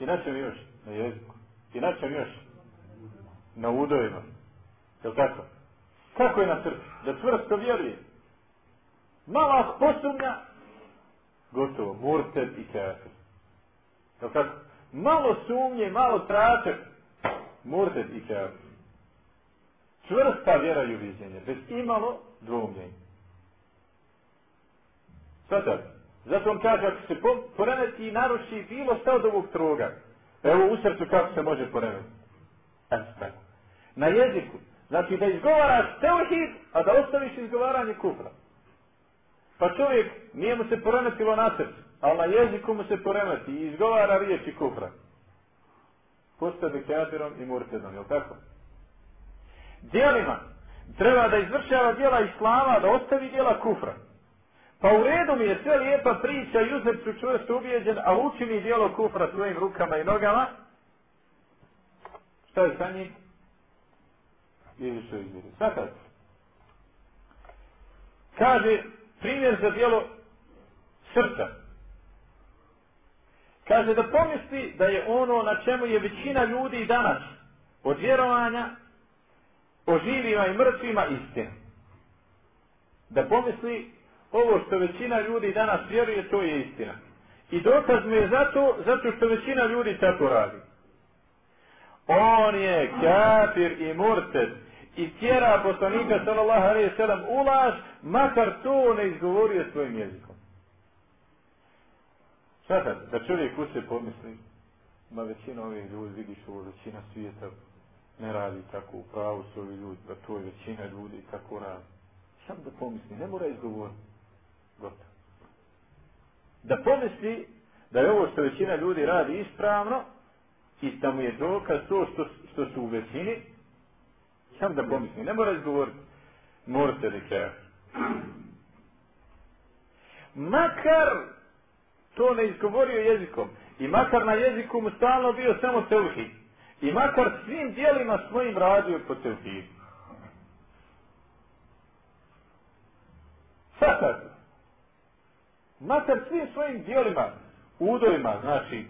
I na čem još? Na jeziku. I na čem još? Na udovima. Je tako? Kako je na srcu? Da čvrsto vjeruje. Malo posumnja, gotovo, murted i kafir. Je tako? Malo sumnje, malo tračak, murted i kafir. Čvrsta vjera i uviđenje, bez imalo dvomljenja. Sada, zato on kaže, ako se poremeti i naruši bilo šta od ovog troga, evo u srcu kako se može poremeti. Na jeziku, znači da izgovaraš teohid, a da ostaviš izgovaranje kufra. Pa čovjek, nije mu se poremetilo na srcu, ali na jeziku mu se poremeti i izgovara riječi kufra. Postane kafirom i murtedom, jel tako? Dijelima treba da izvršava dijela islama, da ostavi dijela kufra. Pa u redu mi je sve lijepa priča i uzem su čvrsto ubijeđen, a učini dijelo kufra svojim rukama i nogama, Šta je sa njim? Izišao iz. Kaže, primjer za djelo srca. Kaže da pomisli da je ono na čemu je većina ljudi danas od vjerovanja o živima i mrtvima istina. Da pomisli ovo što većina ljudi danas vjeruje, to je istina. I dokaz mu je zato, zato što većina ljudi tako radi. On je kafir i murted i tjera poslanika sallallahu alaihi sallam ulaž, makar to ne izgovorio svojim jezikom. Sada, da čovjek u se pomisli, ma većina ovih ljudi, vidiš ovo, većina svijeta ne radi tako, u pravu su ovi ljudi, da to je većina ljudi kako radi. Sam da pomisli, ne mora izgovoriti. Gotovo. Da pomisli da je ovo što većina ljudi radi ispravno i da mu je dokaz to što, što su u većini, sam da pomisli, ne mora izgovoriti. Morate li Makar to ne izgovorio jezikom i makar na jeziku mu stalno bio samo teuhid i makar svim dijelima svojim radio po teuhidu. Sad makar svim svojim dijelima, udovima, znači,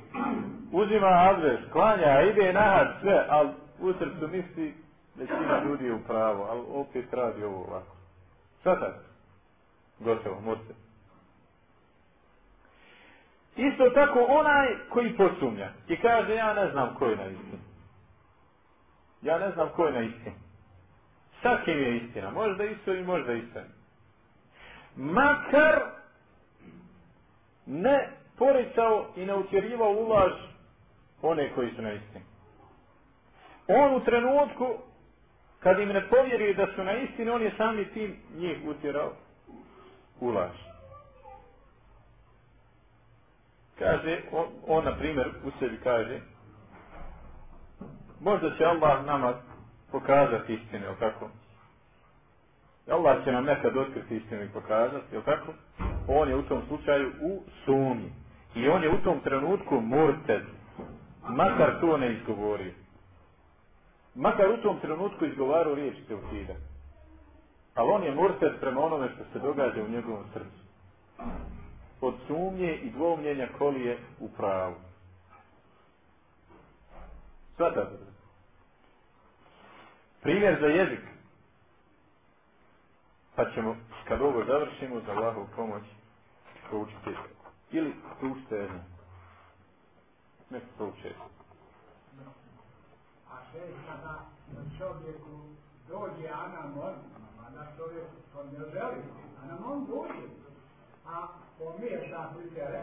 uzima adres, klanja, ide nahad, sve, ali u srcu misli većina ljudi je u pravo, ali opet radi ovo ovako. Šta sad? Gotovo, možete. Isto tako onaj koji posumnja i kaže ja ne znam ko je na istinu. Ja ne znam ko je na istinu. Sa kim je istina? Možda isto i možda istina. Makar ne poricao i ne utjerivao ulaž one koji su na istini. On u trenutku kad im ne povjeri da su na istini, on je sami tim njih utjerao ulaž. Kaže, on, on na primjer u sebi kaže, možda će Allah nama pokazati istinu, jel tako? Allah će nam nekad otkriti istinu i pokazati, jel tako? On je u tom slučaju u sumi. I on je u tom trenutku murted. Makar to ne izgovori. Makar u tom trenutku izgovarao riječ Teokida. Ali on je murted prema onome što se događa u njegovom srcu. Od sumnje i dvomljenja kolije u pravu. Svatate. Primjer za jezik. Pa ćemo, kad ovo završimo, za Allahovu pomoć, proučiti. Ili proučite jedno. Neko proučite. Sve kada čovjeku dođe anamon, a na čovjek to ne želi, anamon dođe, a pomiješa klitere,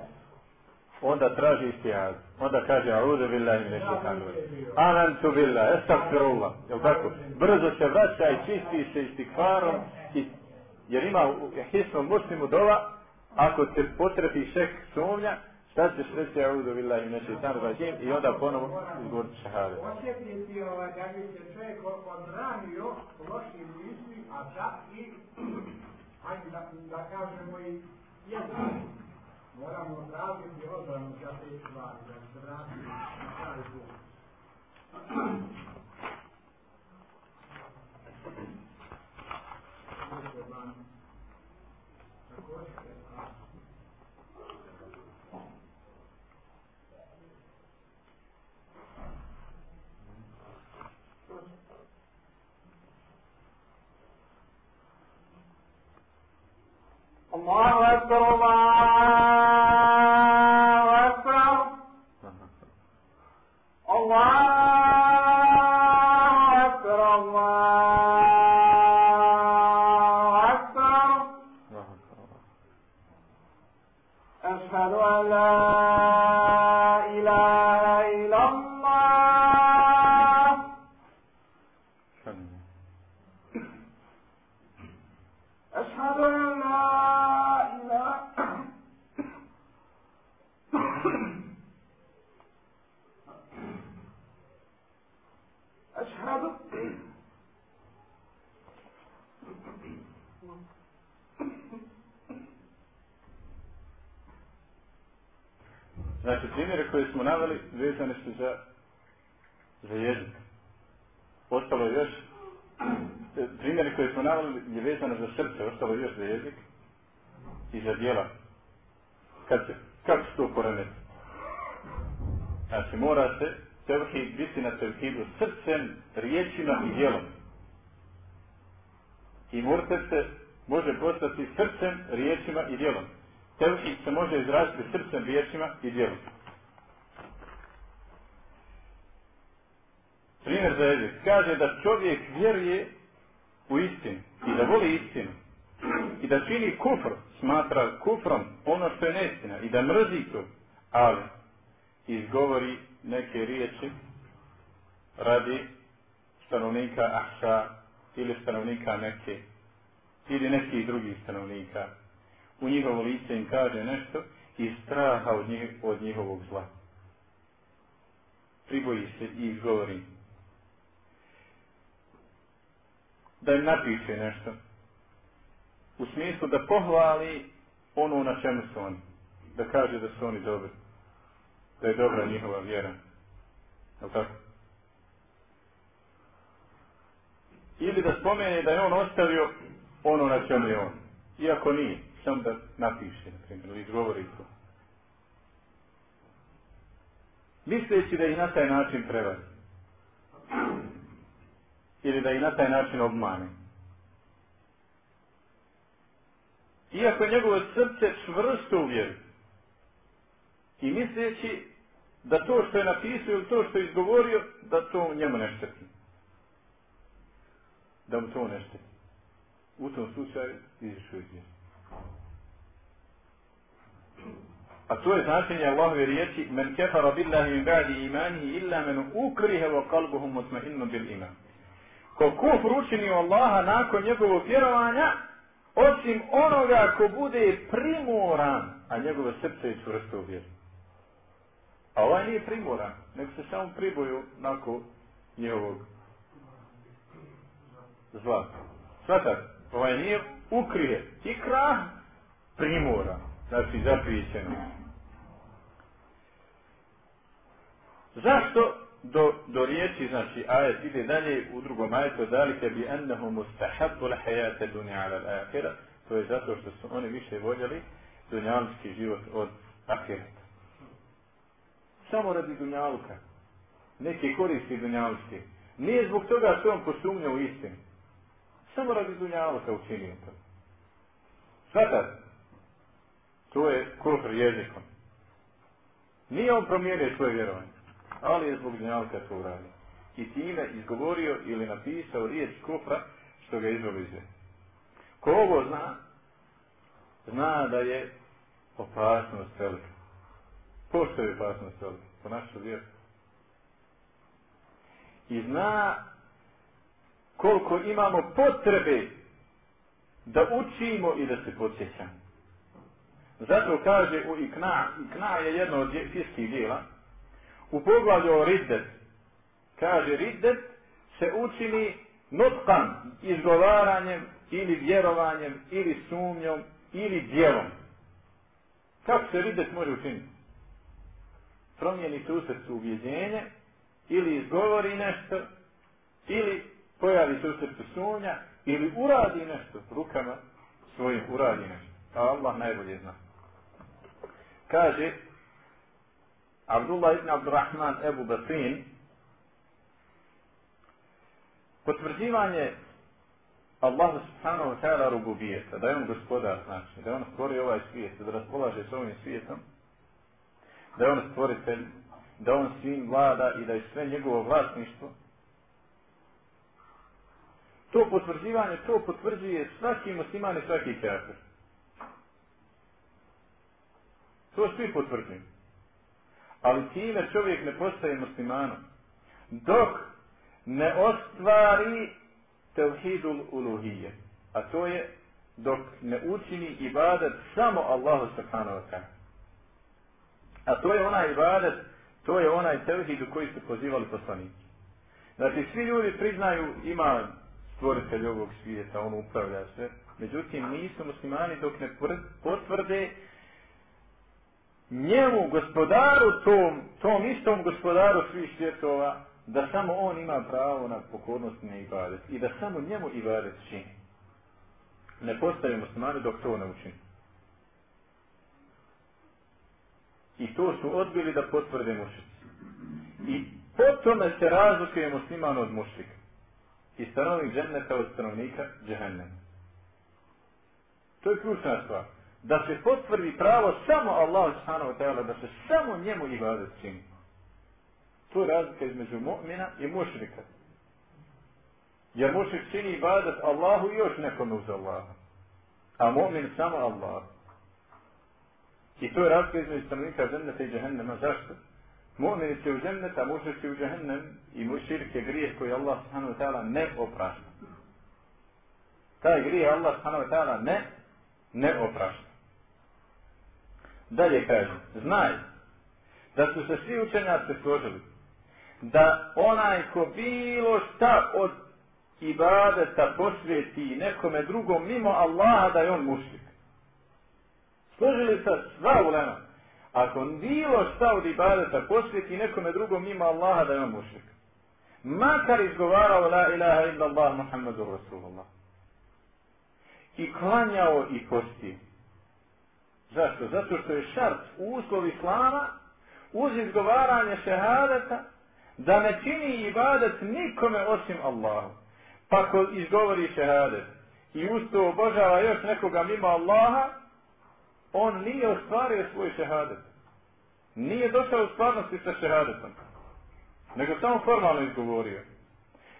onda traži istijaz. Onda kaže, audu billahi mine šeitanu. Anantu billahi, estakfirullah. Jel tako? Brzo se vraća i čisti se istikvarom. I, jer ima u hisnom muslimu dova, ako te potrebi šek sumnja, šta ćeš reći, ja audu billahi mine šeitanu rađim i onda ponovo izgovoriti šahade. osjetiti ovaj, da bi se čovjek odranio lošim misli, a da i, hajde da, da kažemo i jedan. Moramo tražiti odranu za te stvari, da se vratimo na pravi put. الله أكبر الله Tevhid se može izraziti srcem, riječima i djelom. Primjer za jezik. Kaže da čovjek vjeruje u istinu i da voli istinu i da čini kufr, smatra kufrom ono što je neistina i da mrzi to, ali izgovori neke riječi radi stanovnika Ahša ili stanovnika Mekke ili nekih drugih stanovnika. U njihovo lice im kaže nešto iz straha od, njih, od njihovog zla. Priboji se i izgovori. Da im napiše nešto. U smislu da pohvali ono na čemu su oni. Da kaže da su oni dobri. Da je dobra njihova vjera. Je tako? Ili da spomene da je on ostavio ono na čemu je on. Iako nije, da napiše, na primjer, ili izgovori to. Misleći da ih na taj način prevari. Ili da ih na taj način obmane. Iako je njegovo srce čvrsto u vjeru. I misleći da to što je napisao ili to što je izgovorio, da to njemu ne šteti. Da mu to ne šteti u tom slučaju izišao iz A to je značenje Allahove riječi men kefara billahi min ba'di imanihi illa men ukrihe wa qalbuhu mutmainnu bil iman. Ko kufr učini Allaha nakon njegovog vjerovanja, osim onoga ko bude primoran, a njegove srce je čvrsto u vjeru. A ovaj nije primoran, nego se samo priboju nakon njegovog zla. Svatate? ovaj nije ukrije. krah primora, znači zaprijećeno. Zašto do, do riječi, znači ajet ide dalje u drugom ajetu, dalike bi ennehu mustahabu la hajate dunja al to je zato što su oni više voljeli dunjalski život od ahireta. Samo radi dunjaluka. Neki koristi dunjalski. Nije zbog toga što on posumnja u istinu. Samo radi dunjaluka učinio to. Svatar, to je kufr jezikom. Nije on promijenio svoje vjerovanje, ali je zbog dunjaluka to uradio. I time izgovorio ili napisao riječ kufra što ga izvoli iz Ko ovo zna, zna da je opasnost velika. Postoji opasnost velika, po našoj vjeru. I zna koliko imamo potrebe da učimo i da se podsjećamo. Zato kaže u Ikna, Ikna je jedno od fiskih dijela, u poglavlju o Riddet, kaže Riddet se učini notkan izgovaranjem ili vjerovanjem ili sumnjom ili djelom. Kako se Riddet može učiniti? Promijeni se u srcu uvjeđenje ili izgovori nešto ili pojavi se u srcu sumnja ili uradi nešto rukama svojim uradi nešto. A Allah najbolje zna. Kaže Abdullah ibn Abdurrahman Ebu Basrin potvrđivanje Allahu subhanahu wa ta'ala rububijeta, da je on gospodar, znači, da je on stvori ovaj svijet, da raspolaže s ovim svijetom, da je on stvoritelj, da on svim vlada i da je sve njegovo vlasništvo, To potvrđivanje, to potvrđuje svaki musliman i svaki kafir. To svi potvrđuju. Ali time čovjek ne postaje muslimanom. Dok ne ostvari tevhidul uluhije. A to je dok ne učini ibadet samo Allahu subhanahu wa ta'ala. A to je onaj ibadet, to je onaj tevhid u koji su pozivali poslanici. Znači, svi ljudi priznaju ima stvoritelj ovog svijeta, on upravlja sve. Međutim, nisu muslimani dok ne potvrde njemu, gospodaru tom, tom istom gospodaru svih svjetova, da samo on ima pravo na pokornost i ibadet i da samo njemu ibadet čini. Ne postaju muslimani dok to ne učini. I to su odbili da potvrde mušici. I po tome se razlikuje musliman od mušika. I stanovnik dženneta od stanovnika džehennema. To je ključna stvar. Da se potvrdi pravo samo Allah subhanahu ta'ala, da se samo njemu ibadet čini. To je razlika između mu'mina i mušrika. Jer mušrik čini ibadet Allahu i još nekome uz Allaha. A mu'min samo Allah. I to je razlika između stanovnika dženneta i džehennema. Zašto? Mu'mini će u džennet, a mušrik će u džehennem i mušrik je grijeh koji Allah subhanahu ta'ala ne oprašta. Taj grijeh Allah subhanahu ta'ala ne, ne oprašta. Dalje kaže, znaj da su se svi učenjaci složili da onaj ko bilo šta od ibadeta posvijeti nekome drugom mimo Allaha da je on mušrik. Složili se sva ulema. Ako bilo šta od ibadeta posvijeti nekome drugom mimo Allaha da je on mušrik. Makar izgovarao la ilaha illa Allah Muhammadu Rasulullah. I klanjao i postio. Zašto? Zato što je šart u uslov Islama uz izgovaranje šehadeta da ne čini ibadet nikome osim Allahu. Pa ko izgovori šehadet i uz to obožava još nekoga mimo Allaha, on nije ostvario svoj šehadet. Nije došao u stvarnosti sa šehadetom. Nego samo formalno izgovorio.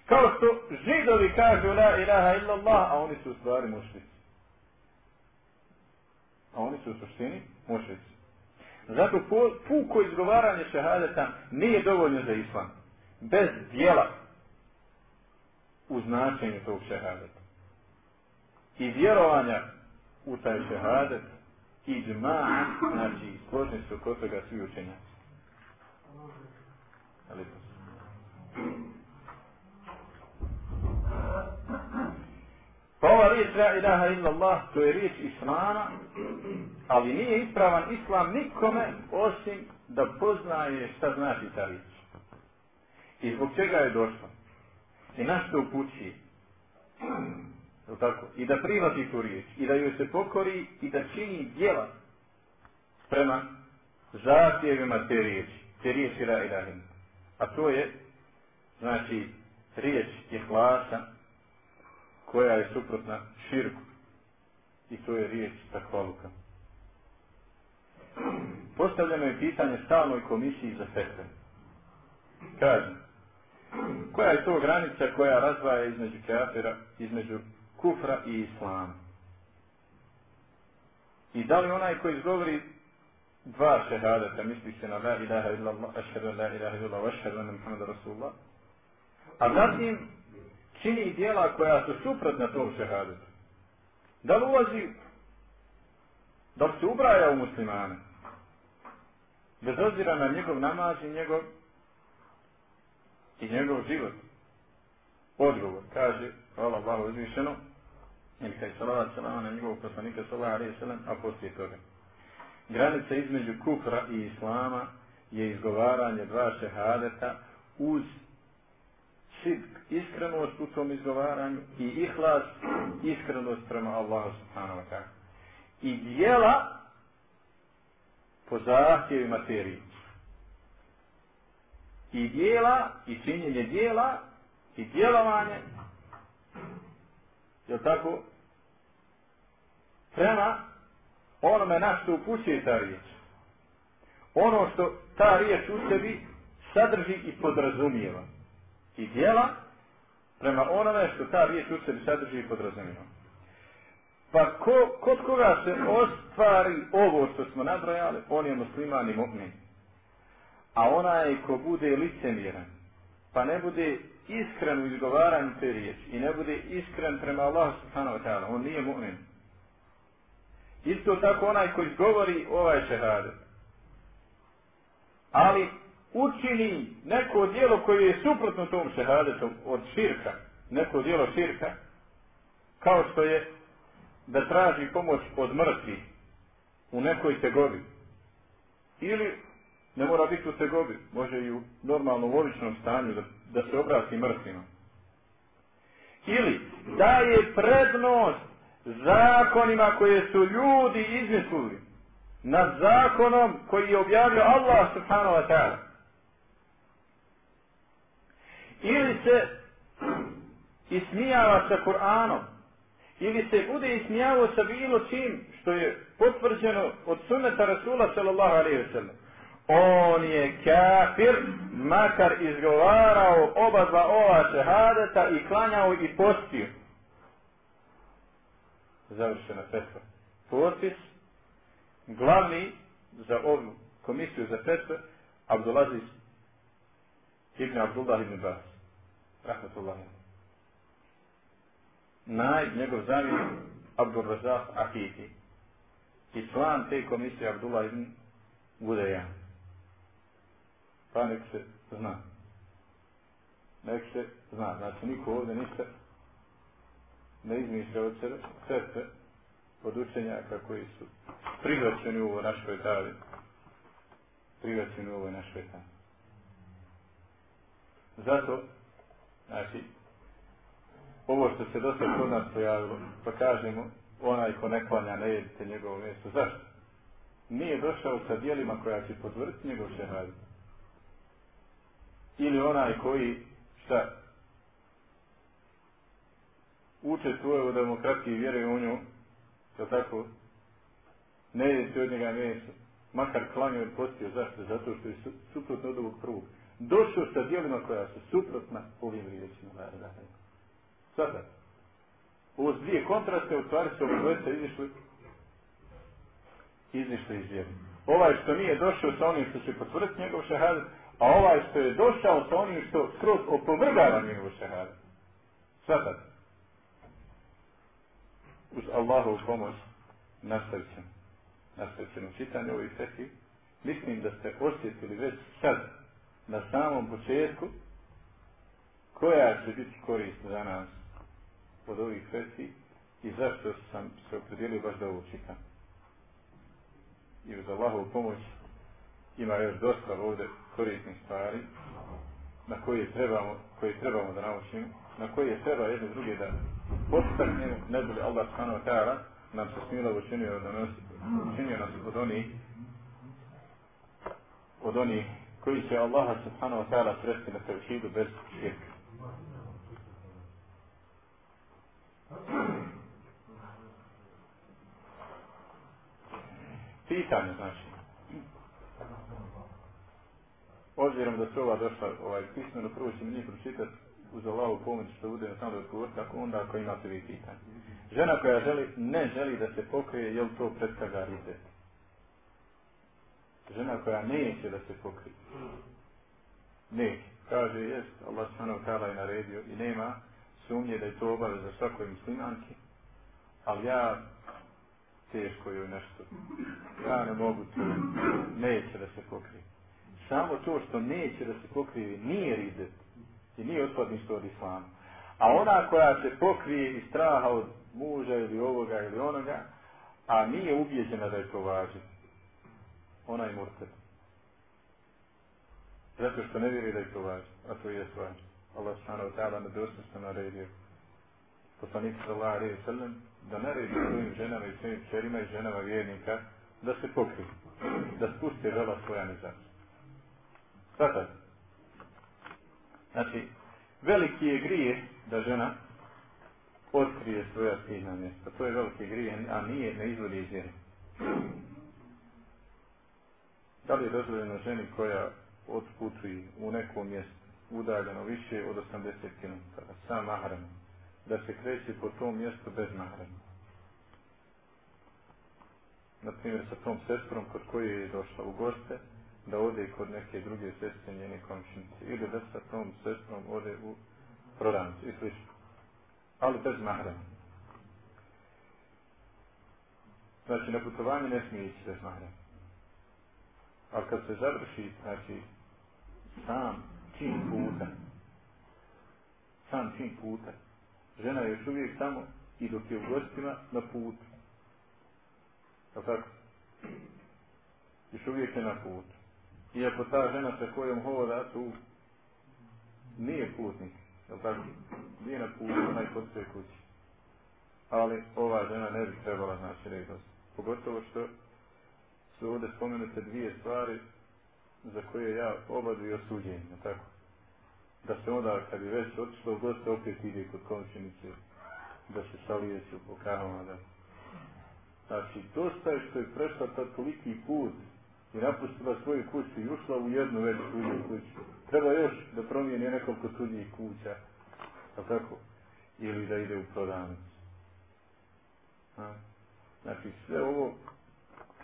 Kao što židovi kažu la ilaha illallah, a oni su u stvari mušlici. A oni su u suštini mušlici. Zato puko izgovaranje šehadeta nije dovoljno za islam. Bez dijela u značenju tog šehadeta. I vjerovanja u taj šehadet i džma, znači složni su kod toga svi učenjaci. Ali Pa ova riječ la ilaha illallah, to je riječ islama, ali nije ispravan islam nikome osim da poznaje šta znači ta riječ. I zbog čega je došla. I na što upući. Tako? I da prihvati tu riječ. I da joj se pokori i da čini djela prema zahtjevima te riječi. Te riječi la ilaha A to je, znači, riječ ihlasa, koja je suprotna širku. I to je riječ takvaluka. Postavljeno je pitanje stalnoj komisiji za fetve. Kažem, koja je to granica koja razvaja između kafira, između kufra i islama? I da li onaj koji izgovori dva šehadata, misli se na la ilaha illallah, ašhedu la ilaha illallah, ašhedu na Muhammadu Rasulullah, a zatim čini dijela koja su suprotna tom šehadetu. Da li ulazi, da li se ubraja u muslimane, bez obzira na njegov namaz i njegov i njegov život. Odgovor, kaže, hvala Allahu uzvišeno, ili kaj salavat salama na njegovog poslanika sallallahu alaihi sallam, a poslije toga. Granica između kufra i islama je izgovaranje dva šehadeta uz sidk, iskrenost u tom izgovaranju i ihlas, iskrenost prema Allahu subhanahu wa ta'ala. I dijela po zahtjevima te riječi. I dijela, i činjenje dijela, i djelovanje, je tako, prema onome na što upućuje ta riječ. Ono što ta riječ u sebi sadrži i podrazumijeva i dijela prema onome što ta riječ u sebi sadrži i podrazumijeva. Pa ko, kod koga se ostvari ovo što smo nabrojali, on je musliman i mu'min. A onaj ko bude licemjeran, pa ne bude iskren u izgovaranju te riječi i ne bude iskren prema Allahu subhanahu wa ta'ala, on nije mu'min. Isto tako onaj koji izgovori ovaj šehadet. Ali učini neko dijelo koje je suprotno tom šehadetom od širka, neko dijelo širka, kao što je da traži pomoć od mrtvi u nekoj tegobi. Ili ne mora biti u tegobi, može i u normalnom voličnom stanju da, da se obrati mrtvima. Ili daje prednost zakonima koje su ljudi izmislili nad zakonom koji je objavio Allah subhanahu wa ta'ala. Ili se ismijava sa Kur'anom, ili se bude ismijavao sa bilo čim što je potvrđeno od sunneta Rasula sallallahu alaihi. On je kafir, makar izgovarao oba dva ova šehadeta i klanjao i postio. Završena fetva. Potpis, glavni za ovu komisiju za fetve, Abdulaziz ibn Abdullah ibn Bas. Rahmatullahi. Naj, njegov zamjenik, Abdul Razak Akiti. I član te komisije Abdullah ibn Gudejan. Pa nek se zna. Nek se zna. Znači niko ovdje ništa ne izmišlja od se od učenjaka koji su prihvaćeni u ovoj našoj davi. Prihvaćeni u ovoj našoj davi. Zato, znači, ovo što se dosta kod nas pojavilo, pa kažemo, onaj ko ne klanja, ne jedite njegovo mjesto. Zašto? Nije došao sa dijelima koja će potvrditi njegov šehadu. Ili onaj koji, šta, učestvuje u demokratiji i vjeruje u nju, to tako, ne jedite od njega mjesto, makar klanio i postio, zašto? Zato što je su, suprotno od ovog prvog. Došao sa dijelima koja su suprotna ovim riječima. Da, da, da. Sada, ovo dvije kontraste, u stvari su ovo dvojica izišli, izišli iz vjeri. Ovaj što nije došao sa onim što će potvrditi njegov šehadet, a ovaj što je došao sa onim što skroz opovrgava njegov šehadet. Sada, uz Allahovu pomoć nastavit ćemo. Nastavit ćemo čitanje ovih. Mislim da ste osjetili već sad, na samom početku, koja će biti korisna za nas od ovih fetvi i zašto sam se opredijelio baš da ovo čitam. I uz Allahovu pomoć ima još dosta ovdje korisnih stvari na koje trebamo, koje trebamo da naučimo, na koje treba jedne druge da podstaknemo, ne bi Allah subhanahu wa nam se smilo učinio da nas, učinio nas od onih od onih koji će Allaha subhanahu wa ta'ala sresti na tevhidu bez širka. Pitanje znači. Obzirom da su ova došla ovaj, pismeno, prvo ćemo njih pročitati uz Allahovu pomoć što bude na samo da odgovor, tako onda ako imate vi pitanje. Žena koja želi, ne želi da se pokrije, je to predstavlja rizet? Žena koja neće da se pokrije. Neće. Kaže, jest, Allah ta'ala je naredio i nema sumnje da je to obave za svakoj muslimanki, ali ja teško joj nešto. Ja ne mogu to, neće da se pokrije. Samo to što neće da se pokrije nije rizet i nije otpadništvo od islama. A ona koja se pokrije iz straha od muža ili ovoga ili onoga, a nije ubijeđena da je to važi, ona je murted. Zato što ne vjeri da je to važi, a to je važi. Allah subhanahu wa ta'ala na dosta naredio. Poslanik sallallahu alaihi wa sallam da naredi svojim ženama i svojim čerima i ženama vjernika da se pokriju, da spuste žela svoja nizaca. Sada, Znači, veliki je grije da žena otkrije svoja stidna mjesta. To je veliki grije, a nije ne izvodi iz. Da li je dozvoljeno ženi koja otputuje u nekom mjestu udaljeno više od 80 km sa mahrem, da se kreće po tom mjestu bez mahrema? Naprimjer, sa tom sestrom kod koje je došla u goste, da ode kod neke druge sestre njene komšinice ili da sa tom sestrom ode u prodavnicu i slično. Ali bez mahrama. Znači, na putovanje ne smije ići bez mahrama. Ali kad se završi, znači, sam čin puta, sam čin puta, žena je još uvijek tamo i dok je u gostima na putu. Je tako? Još uvijek je na putu. Iako ta žena sa kojom hoda tu nije putnik, jel tako? Nije na putu, onaj kod svoje kući. Ali ova žena ne bi trebala znači redost. Pogotovo što su ovdje spomenute dvije stvari za koje ja oba dvije tako? Da se onda, kad je već otišlo u goste, opet ide kod komšinice, da se salijeći po kahama, da... Znači, dosta je što je prešla tad toliki put i napustila svoju kuću i ušla u jednu već tuđu kuću. Treba još da promijeni nekoliko tuđih kuća. Tako? Ili da ide u prodavnicu. Znači, sve ovo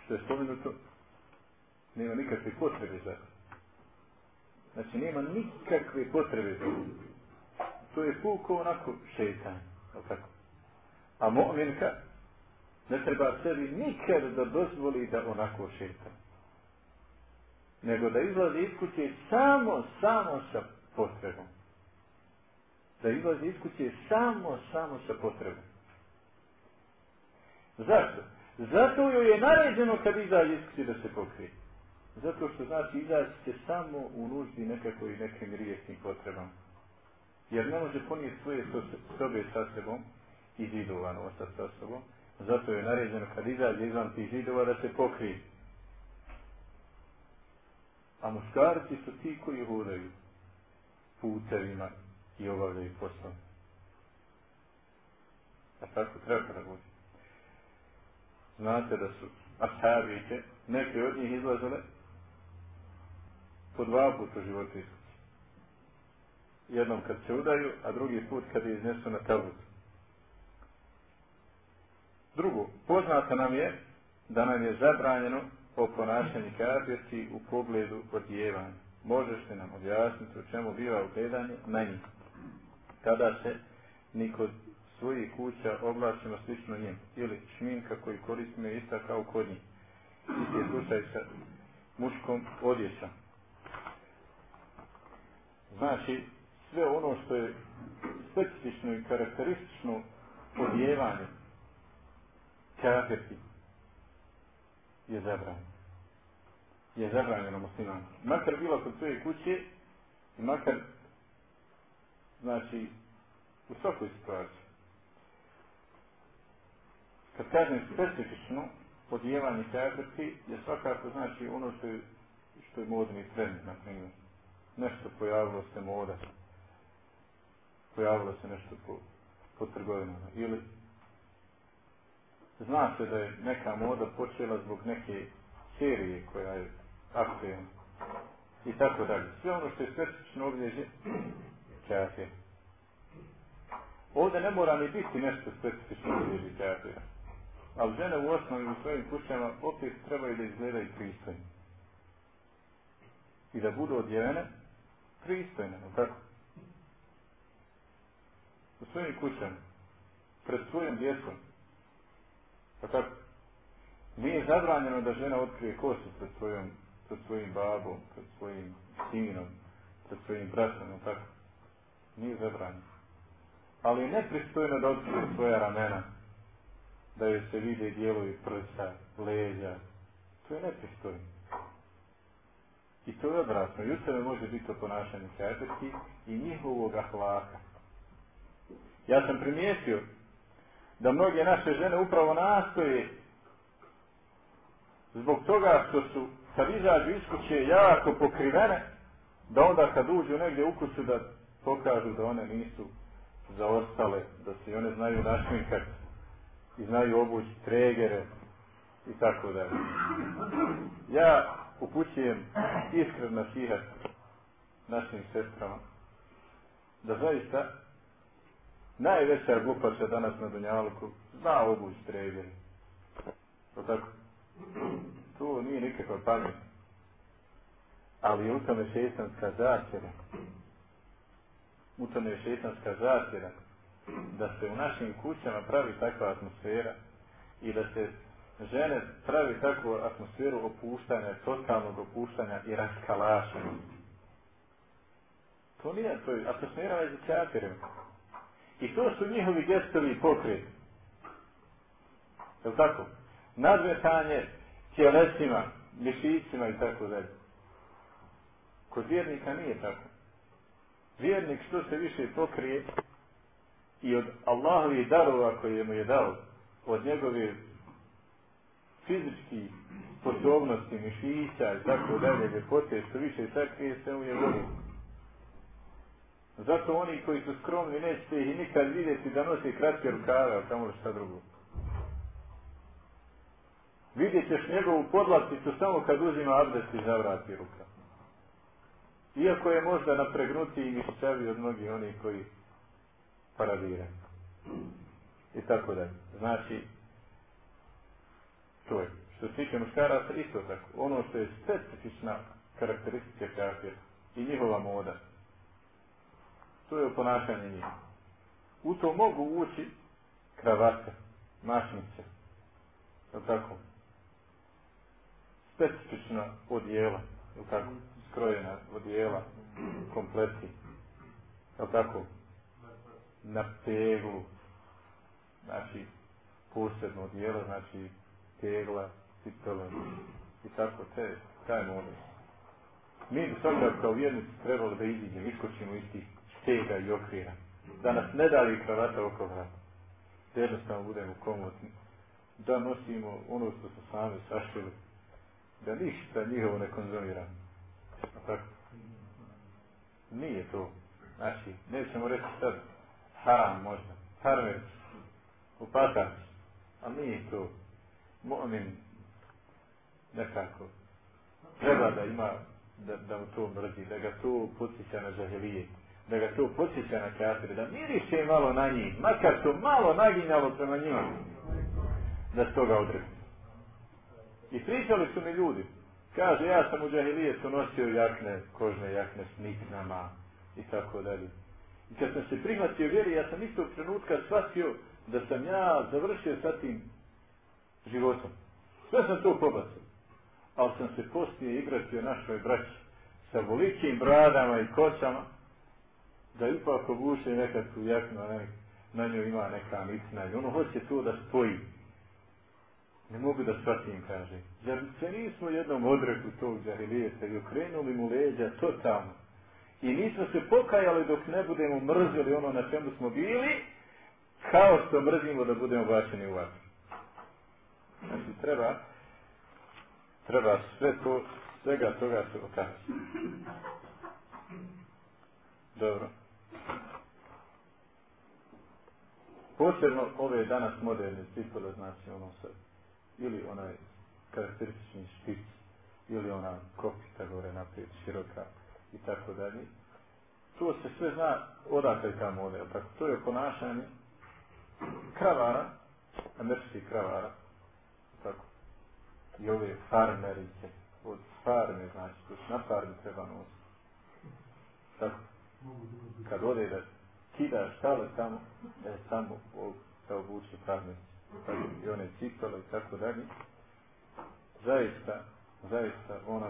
što je spomenuto, nema nikakve potrebe za to. Znači, nema nikakve potrebe za to. To je puko onako šetan. Tako? A mu'minka ne treba sebi nikad da dozvoli da onako šeta. Nego da izlazi iz kuće samo, samo sa potrebom. Da izlazi iz kuće samo, samo sa potrebom. Zašto? Zato joj je naređeno kad izađe iz kuće da se pokrije. Zato što znači izaći će samo u nuždi nekako i nekim riječnim potrebama. Jer ne može ponijeti svoje sobe sa sebom i zidovano ostati sa sobom. Zato je naređeno kad izađe izvan tih zidova da se pokrije. A muškarci su ti koji hodaju putevima i obavljaju poslom. A tako treba da bude. Znate da su ashabike, neke od njih izlazile po dva puta u. Jednom kad se udaju, a drugi put kad je iznesu na tabutu. Drugo, poznato nam je da nam je zabranjeno o ponašanju kafirci u pogledu odjevanja. Možeš li nam objasniti u čemu biva ugledanje na njih? Kada se niko svojih kuća oblačimo slično njim. Ili šminka koju koristimo je ista kao kod njih. Isti je slučaj sa muškom odjećom. Znači, sve ono što je specifično i karakteristično odjevanje kafirki je zabranjeno. Je zabranjeno musliman. Makar bilo kod svoje kuće, makar, znači, u svakoj situaciji. Kad kažem specifično, odjevanje kafirki je svakako znači ono što je, što je modni trend, na primjer. Nešto pojavilo se moda. Pojavilo se nešto po, po trgovinama. Ili Zna se da je neka moda počela zbog neke serije koja je aktualna. I tako dalje. Sve ono što je specifično obilježje, kafir. Ovdje ne mora ni biti nešto specifično obilježje kafira. Ali žene u osnovi u svojim kućama opet trebaju da izgledaju pristojno. I da budu odjevene pristojne, no tako? U svojim kućama, pred svojim djecom, Pa tako, nije zabranjeno da žena otkrije kosu pred svojom, pred svojim babom, pred svojim sinom, pred svojim bratom, tako. Nije zabranjeno. Ali je nepristojno da otkrije svoja ramena, da joj se vide dijelovi prsa, leđa. To je nepristojno. I to je obratno. I može biti to ponašanje kajperki i njihovog ahlaka. Ja sam primijetio da mnoge naše žene upravo nastoje zbog toga što su kad izađu iz kuće jako pokrivene da onda kad uđu negdje u kuću da pokažu da one nisu zaostale, da se one znaju našminkati i znaju obući tregere i tako dalje. Ja upućujem iskren nasihat našim sestrama da zaista Najveća glupača danas na Dunjalku zna obuć trebili. To tako? Tu nije nikakva pamet. Ali u tome šestanska zatjera. U tome šestanska zatjera. Da se u našim kućama pravi takva atmosfera i da se žene pravi takvu atmosferu opuštanja, totalnog opuštanja i raskalašanja. To nije, to je atmosfera među. I to su njihovi gestovi pokret. Je tako? Nadvetanje tjelesima, mišićima i tako dalje. Kod vjernika nije tako. vjernik što se više pokrije i od Allahovih darova koje mu je dao, od njegove fizičkih sposobnosti, mišića i tako dalje, ljepote, što više sakrije se je voli. Zato oni koji su skromni nećete ih nikad vidjeti da nose kratke rukave, a tamo šta drugo. Vidjet ćeš njegovu podlasticu samo kad uzima abdest i zavrati ruka. Iako je možda napregnuti i mišićavi od mnogih onih koji paradiraju. I tako dalje. Znači, to je. Što se tiče muškaraca, isto tako. Ono što je specifična karakteristika kafira i njihova moda. To je ponašanje njih. U to mogu ući kravate, mašnice. Je tako? Specifična odijela. Je tako? Skrojena odijela, kompleti. Je tako? Na teglu. Znači, posebno odijelo, znači tegla, cipele i tako te, taj model. Mi bi svakako kao vjernici trebali da iziđemo, iskočimo iz tih stega i okvira. Da nas ne dali kravata oko vrata. Da jednostavno budemo komotni. Da nosimo ono što smo sami sašili. Da ništa njihovo ne konzumiramo. Tako. Nije to. Znači, nećemo reći sad haram možda. Harmer. Upatač. Ali nije to. Momin nekako treba da ima da, da mu to mrzi, da ga to podsjeća na žahilije, da ga to podsjeća na kafire, da miriše malo na njih, makar to malo naginjalo prema njima, da s toga odreći. I pričali su mi ljudi, kaže ja sam u džahilijetu nosio jakne, kožne jakne s niknama i tako dalje. I kad sam se prihvatio vjeri, ja sam istog trenutka shvatio da sam ja završio sa tim životom. Sve sam to pobacio. Ali sam se poslije igrati o našoj braći sa volikim bradama i kočama, da ipak obuše nekakvu jaknu, ne, na njoj ima neka nicna. I ono hoće to da spoji. Ne mogu da shvatim, kaže. Zar se nismo jednom odreku tog džahilijeta i okrenuli mu leđa totalno. I nismo se pokajali dok ne budemo mrzili ono na čemu smo bili, kao što mrzimo da budemo bačeni u vatru. Znači treba, treba sve to, svega toga se okazati. Dobro. Posebno ove danas moderne cipele, znači ono se, ili onaj karakteristični špic, ili ona kopita gore naprijed, široka i tako dalje. To se sve zna odakle je ta model. Tako, to je ponašanje kravara, američkih kravara, tako. I ove farmerice, od farme, znači, to na farmi treba nositi. Tako. Kad ode da kida štale tamo, da je samo da obuče farmerice. I one cipele i tako dalje. Zaista, zaista ona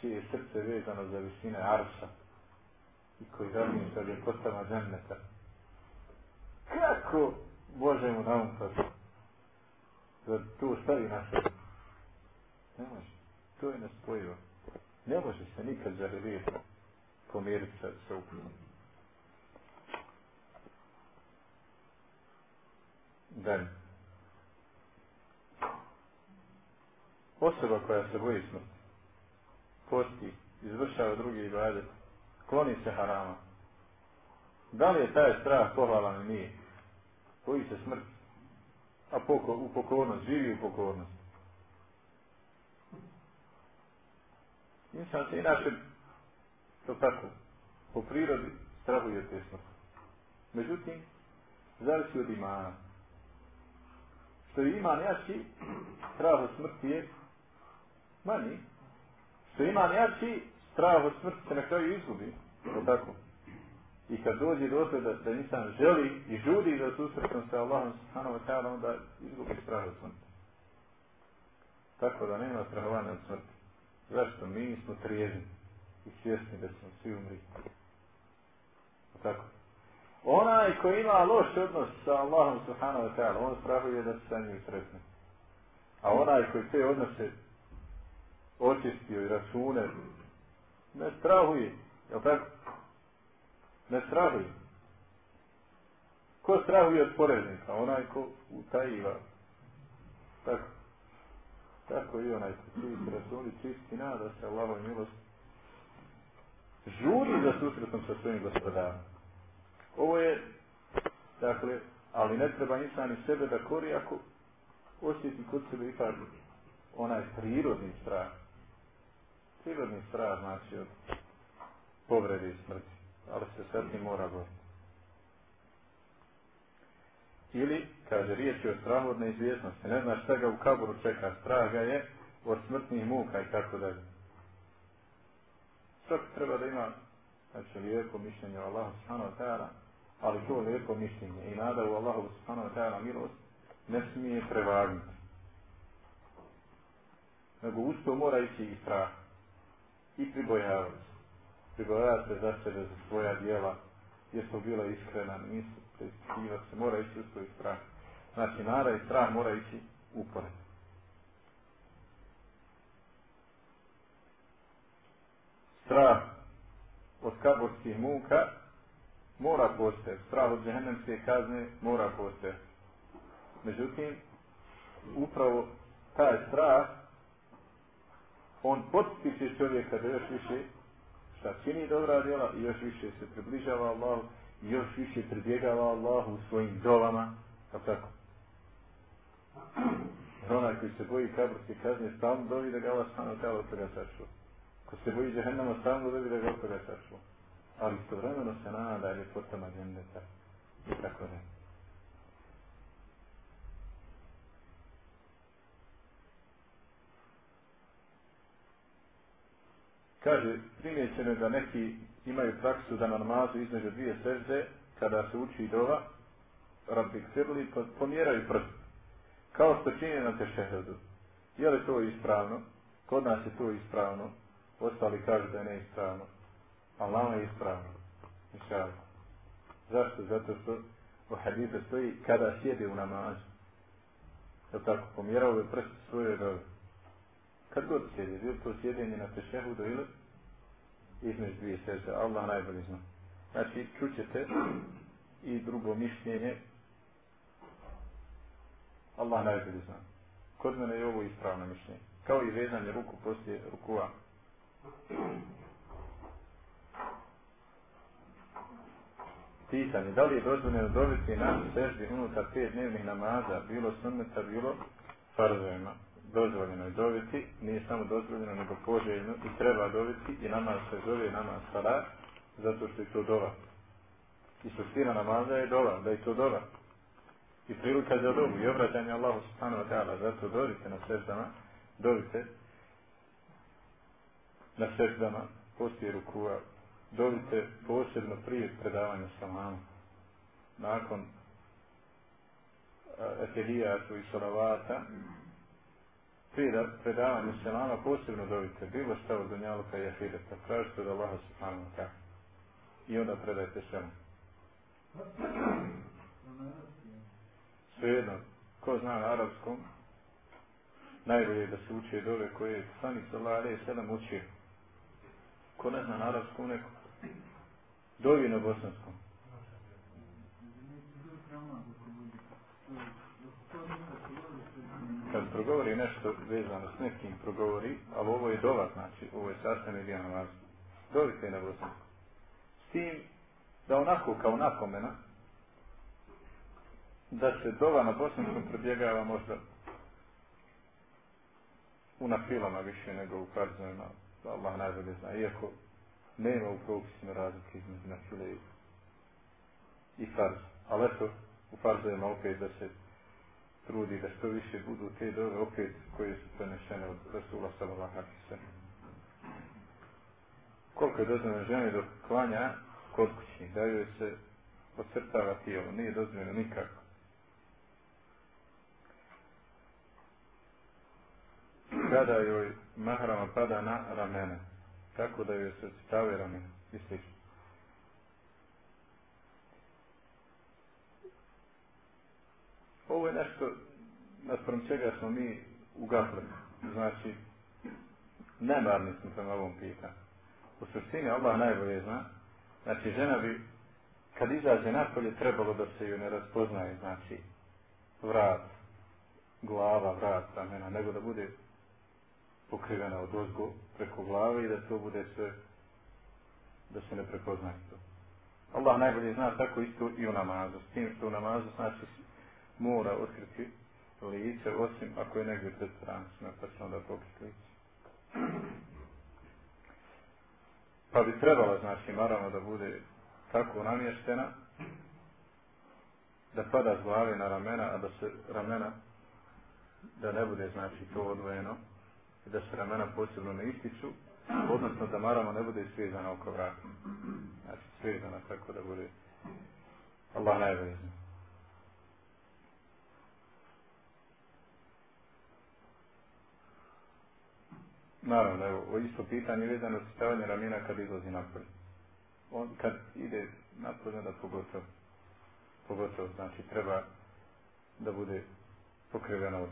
čije je srce vezano za visine arša i koji razmišlja ljepotama dženneta. Kako Bože mu na um da to stavi na sebe. Ne može. To je nespojivo. Ne može se nikad za relijetu pomiriti sa, sa upunom. Dalje. Osoba koja se boji smrti, posti, izvršava drugi ibadet, kloni se harama. Da li je taj strah pohvalan ili nije? Boji se smrti a poko, u pokornost, živi u pokornost. Insan se inače, to tako, po prirodi strahuje te smrti. Međutim, zavisi od imana. Što je iman jači, strah od smrti je manji. Što je iman jači, strah od smrti se na kraju izgubi. To tako. I kad dođe do toga da, da insan želi i žudi za susretom sa Allahom subhanahu wa ta'ala, onda izgubi strah od smrti. Tako da nema strahovanja od smrti. Zašto? Mi smo trijezni i svjesni da smo svi umri. Tako. Onaj koji ima loš odnos sa Allahom subhanahu wa ta'ala, on strahuje da se sa njim sretne. A onaj koji te odnose očistio i račune, ne strahuje. Jel tako? Ne strahuje. Ko strahuje od poreznika? Onaj ko utajiva. Tako. Tako i onaj ko čiji se rasuli čisti nada se Allahoj milosti. Žuri za susretom sa svojim gospodarom. Ovo je, dakle, ali ne treba insan i sebe da kori ako osjeti kod sebe ipak onaj prirodni strah. Prirodni strah znači od povrede i smrti, ali se sad tim mora boriti. Ili, kaže, riječ je o strahu od. Ne znaš šta ga u kaboru čeka. Strah ga je od smrtnih muka i tako dalje. Svak treba da ima znači, lijepo mišljenje o Allahu subhanahu ta'ala, ali to lijepo mišljenje i nada u Allahu subhanahu ta'ala milost ne smije prevagnuti. Nego uz to mora ići i strah. I pribojavati se. Pribojavati se za sebe, za svoja dijela, jesu bila iskrena, nisu preispitivati se, mora ići to i strah. Znači, nada i strah mora ići upored. Strah od kaborskih muka mora postojati. Strah od džehennemske kazne mora postojati. Međutim, upravo taj strah on potiče čovjeka da još više šta čini dobra djela i još više se približava Allahu i još više pribjegava Allahu svojim dovama, kao tako. Jer onaj koji se boji kaburske kazne stalno dovi da ga Allah stano telo od toga sačuva. Ko se boji džehennama stalno dovi da ga od toga sačuva. Ali istovremeno se nada ljepotama džendeta i tako ne. Kaže, primjećeno je da neki imaju praksu da na namazu između dvije sežde, kada se uči dova, rabbi ksirli, pomjeraju prst. Kao što čini na tešehedu. Je li to ispravno? Kod nas je to ispravno. Ostali kažu da je neispravno. Ali je ispravno. Mišal. Zašto? Zato što u hadithu stoji kada sjede u namazu. Je tako? Pomjerao bi prst svoje dove. Kad god sjede, je to sjedenje na tešehudu ili između dvije sežde, Allah najbolje zna. Znači, čućete i drugo mišljenje, Allah najbolje zna. Kod mene je ovo ispravno mišljenje. Kao i vezanje ruku poslije rukua. Pitanje, da li je dozvoljeno dobiti na seždi unutar pet dnevnih namaza, bilo sunneta, bilo farzovima? Dozvoljeno je dobiti, nije samo dozvoljeno, nego poželjno i treba dobiti i namaz se zove namaz salat, zato što je to dova. I suština namaza je dova, da je to dova. I prilika za dobu i obraćanje Allahu subhanahu wa ta'ala, zato dobite na srđama, dobite na srđama, poslije rukua, dobite posebno prije predavanja salama. Nakon etehijatu i salavata, prije predavanja selama posebno dobite bilo šta od Dunjaluka i Ahireta. Tražite od Allaha subhanahu wa ta'ala. I onda predajte selam. Svejedno, ko zna na arabskom, najbolje je da se uči dove koje je Sanik sallallahu alaihi sallam učio. Ko ne zna na arabskom, neko dovi na bosanskom. Kad progovori nešto vezano s nekim progovori, ali ovo je dova, znači, ovo je sastavni dio namaza. Dovite na bosansku. S tim da onako kao napomena, da se dova na bosanskom prebjegava možda u nafilama više nego u farzovima, Allah najbolje zna, iako nema u propisima razlike između nafile i, farz. Ali eto, u farzovima opet da se trudi da što više budu te dove opet koje su prenešene od Rasula sallallahu. Koliko je dozvoljeno žene dok klanja kod kući, da joj se ocrtava tijelo, nije dozvoljeno nikako. Kada joj mahrama pada na ramene, tako da joj se ocrtave ramene i. Ovo je nešto naspram čega smo mi ugasli. Znači, nemarni smo prema ovom pitanju. U suštini Allah najbolje zna. Znači, žena bi kad izađe napolje trebalo da se ju ne raspoznaje, znači vrat, glava, vrat, ramena, nego da bude pokrivena od ozgo preko glave i da to bude sve, da se ne prepoznaje to. Allah najbolje zna tako isto i u namazu, s tim što u namazu znači mora otkriti lice, osim ako je negdje pred strancima, pa će onda pokriti lice. Pa bi trebala, znači, naravno da bude tako namještena, da pada s glave na ramena, a da se ramena, da ne bude, znači, to odvojeno, i da se ramena posebno ne ističu, odnosno da marama ne bude svezana oko vrata. Znači, svezana tako da bude Allah najbolje Naravno, evo, isto pitanje vezano za stavljanje ramena kad izlazi napolje. On kad ide napolje, da pogotovo, pogotovo, znači treba da bude pokrivena od.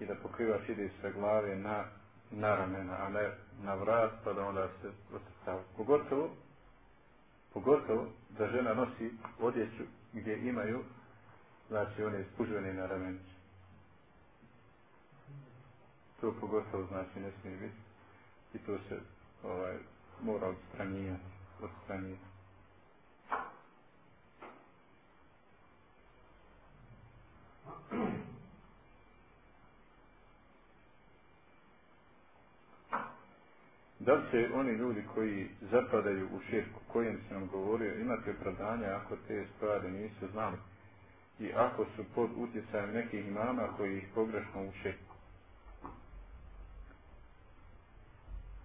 I da pokrivač ide sve glave na, na ramena, a ne na vrat, pa da onda se otrcava. Pogotovo, pogotovo da žena nosi odjeću gdje imaju, znači one spužvene na ramenicu to pogotovo znači ne smije biti i to se ovaj, mora odstranijati, odstranijati. Da li će oni ljudi koji zapadaju u širku, kojem se nam govorio, imati opravdanja ako te stvari nisu znali i ako su pod utjecajem nekih imama koji ih pogrešno uče?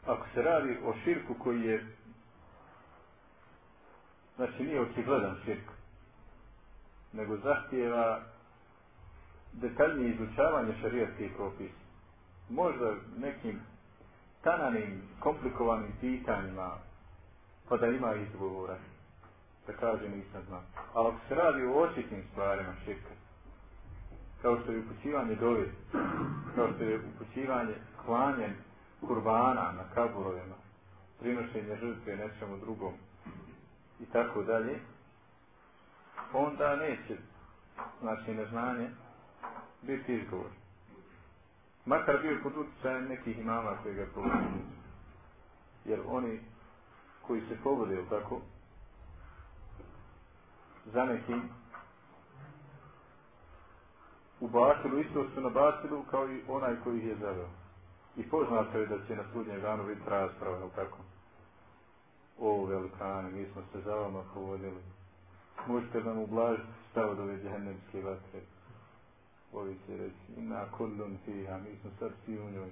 Ako se radi o širku koji je znači nije očigledan širk nego zahtijeva detaljnije izučavanje šarijatskih propisa. Možda nekim tananim, komplikovanim pitanjima pa da ima izgovora da kaže nisam znao. Ali ako se radi o očitnim stvarima širka kao što je upućivanje dove kao što je upućivanje klanjem kurbana na kaburovima, prinošenje žrtve nečemu drugom i tako dalje, onda neće, znači neznanje, biti izgovor. Makar bio pod utjecajem nekih imama koji ga. Jer oni koji se pogode, tako, za nekim u batilu, isto su na batilu kao i onaj koji ih je zaveo. I poznato je da će na sudnjem danu biti rasprava, je tako? O, velikani, mi smo se za vama povodili. Možete nam ublažiti stav do ove džehennemske vatre. Ovi će reći, inna kullun fiha, mi smo sad svi u njoj.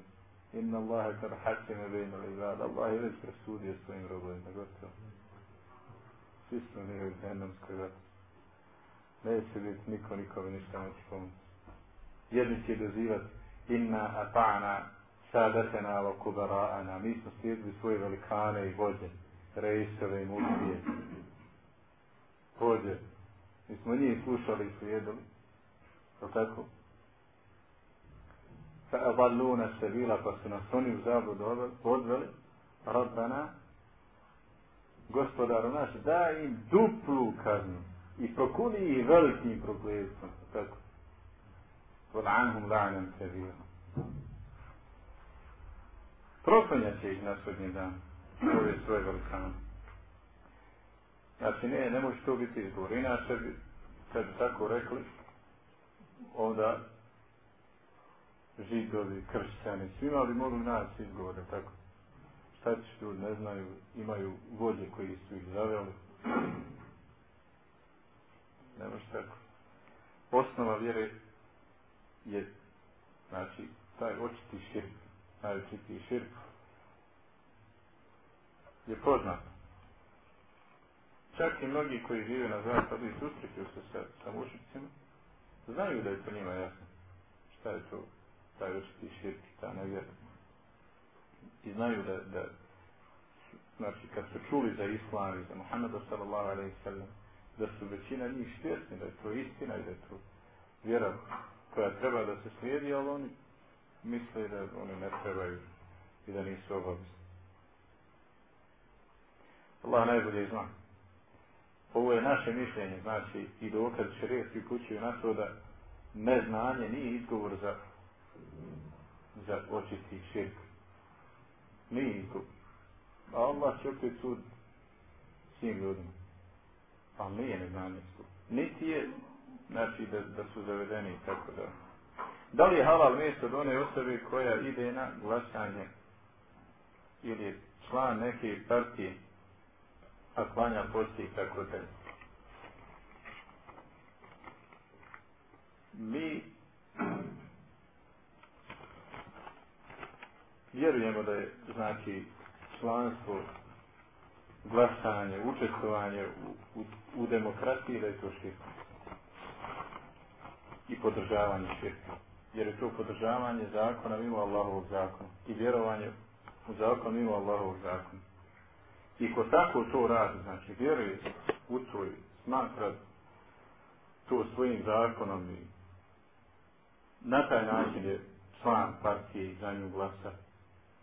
Inna Allahe kar hakime bejna li grad. Allah je već presudio svojim robovima, gotovo. Svi smo mi u džehennemskoj vatre. Neće biti niko nikome ništa moći pomoći. Jedni će dozivati, inna ata'na sadatena wa kubara'ana. Mi smo slijedili svoje velikane i vođe, rejsove i muftije. Vođe. Mi smo njih slušali i slijedili. Je tako? Fa adalluna sabila pa su nas oni u zabludu odveli. Rabbana gospodaru naš, daj im duplu kaznu i prokuni ih velikim prokletstvom. Tako. Kod anhum la'nan kabira proklanjat će ih na sudnji dan. Ove svoje velikane. Znači, ne, ne može to biti izgovor. Inače, bi, kad bi tako rekli, onda židovi, kršćani, svima bi mogli naći izgovore, tako. Šta ćeš ljudi, ne znaju, imaju vođe koji su ih zaveli. Ne može tako. Osnova vjere je, znači, taj očiti širk najočitiji širk, je poznat. Čak i mnogi koji žive na zapadu i susreću se sa, sa mušicima, znaju da je to njima jasno. Šta je to taj očiti širk, ta nevjera. I znaju da, da znači kad su čuli za islam i za Muhammeda sallallahu alaihi sallam, da su većina njih svjesni da je to istina i da je to vjera koja treba da se slijedi, ali oni misle da oni ne trebaju i da nisu obavizni. Allah najbolje zna. Ovo je naše mišljenje, znači i dokaz šarijetski kući na to da neznanje nije izgovor za za očisti širk. Nije izgovor. A Allah će opet sud svim ljudima. Ali nije neznanje. Niti je, znači da, da su zavedeni i tako da. Da li je halal mjesto od one osobe koja ide na glasanje ili član neke partije a klanja posti i tako dalje. Mi vjerujemo da je znači članstvo glasanje, učestvovanje u, u, u demokratiji da je to širka. I podržavanje širka. Jer je to podržavanje zakona mimo Allahovog zakona. I vjerovanje u zakon mimo Allahovog zakona. I ko tako to radi, znači vjeruje u to i smatra to svojim zakonom i na taj način je član partije i za nju glasa.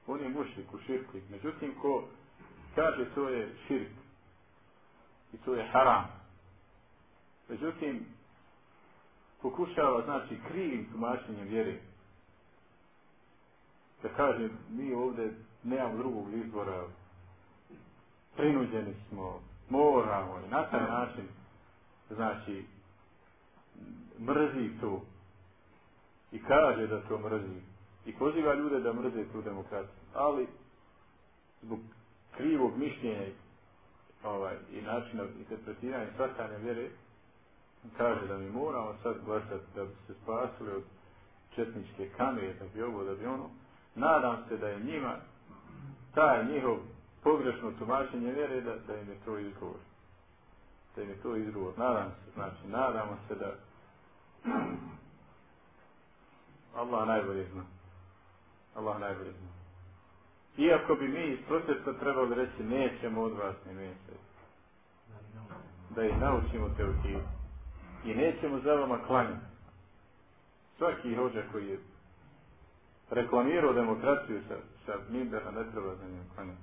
On je mušik u širku. Međutim, ko kaže to je širk i to je haram. Međutim, pokušava, znači, krivim tumačenjem vjere. Da kaže, mi ovdje nemamo drugog izbora, prinuđeni smo, moramo i na taj način, znači, mrzi to i kaže da to mrzi i poziva ljude da mrze tu demokraciju. Ali, zbog krivog mišljenja ovaj, i načina interpretiranja i shvatanja vjere, kaže da mi moramo sad glasati da bi se spasili od četničke kamere, da bi ovo, da bi ono. Nadam se da je njima taj njihov pogrešno tumačenje vjere da, da im je to izgovor. Da im je to izgovor. Nadam se, znači, nadamo se da Allah najbolje zna. Allah najbolje zna. Iako bi mi iz protesta trebali reći nećemo od vas ni mjesec. Da ih naučimo teotivu. I nećemo za vama klanjati. Svaki hođa koji je reklamirao demokraciju sa, sa Mimbera ne treba za njim klanjati.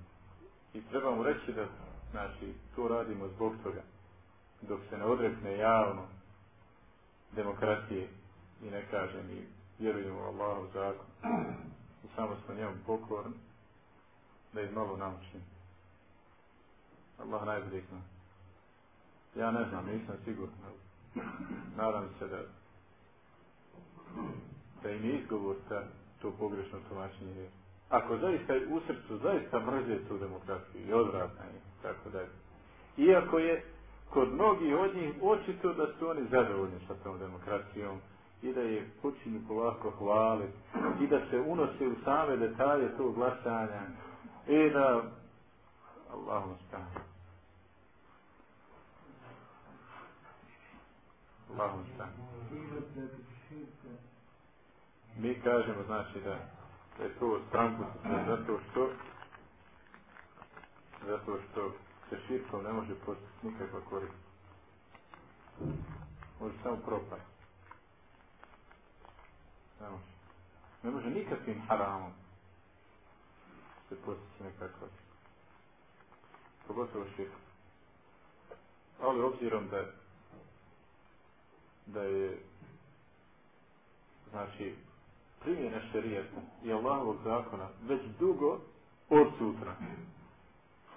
I treba mu reći da znači, to radimo zbog toga. Dok se ne odrekne javno demokracije i ne kaže mi vjerujemo u Allahov zakon i samo smo njemu pokorni da ih malo naučim. Allah najbolje. Ja ne znam, nisam siguran. Nadam se da da im je izgovor ta, to pogrešno tumačenje ako zaista u srcu zaista mrze tu demokraciju i odvratna je, tako da. Iako je kod mnogih od njih očito da su oni zadovoljni sa tom demokracijom i da je počinju polako hvali i da se unose u same detalje tog glasanja i da Allahom stane. Stane. Mi kažemo znači da da je to stranku zato što zato što se širkom ne može postići nikakva korist. Može samo propast. Ne može. Ne može nikakvim haramom se postići nekakva. Pogotovo širkom. Ali obzirom da da je znači primjena šerijeta i Allahovog zakona već dugo odsutna.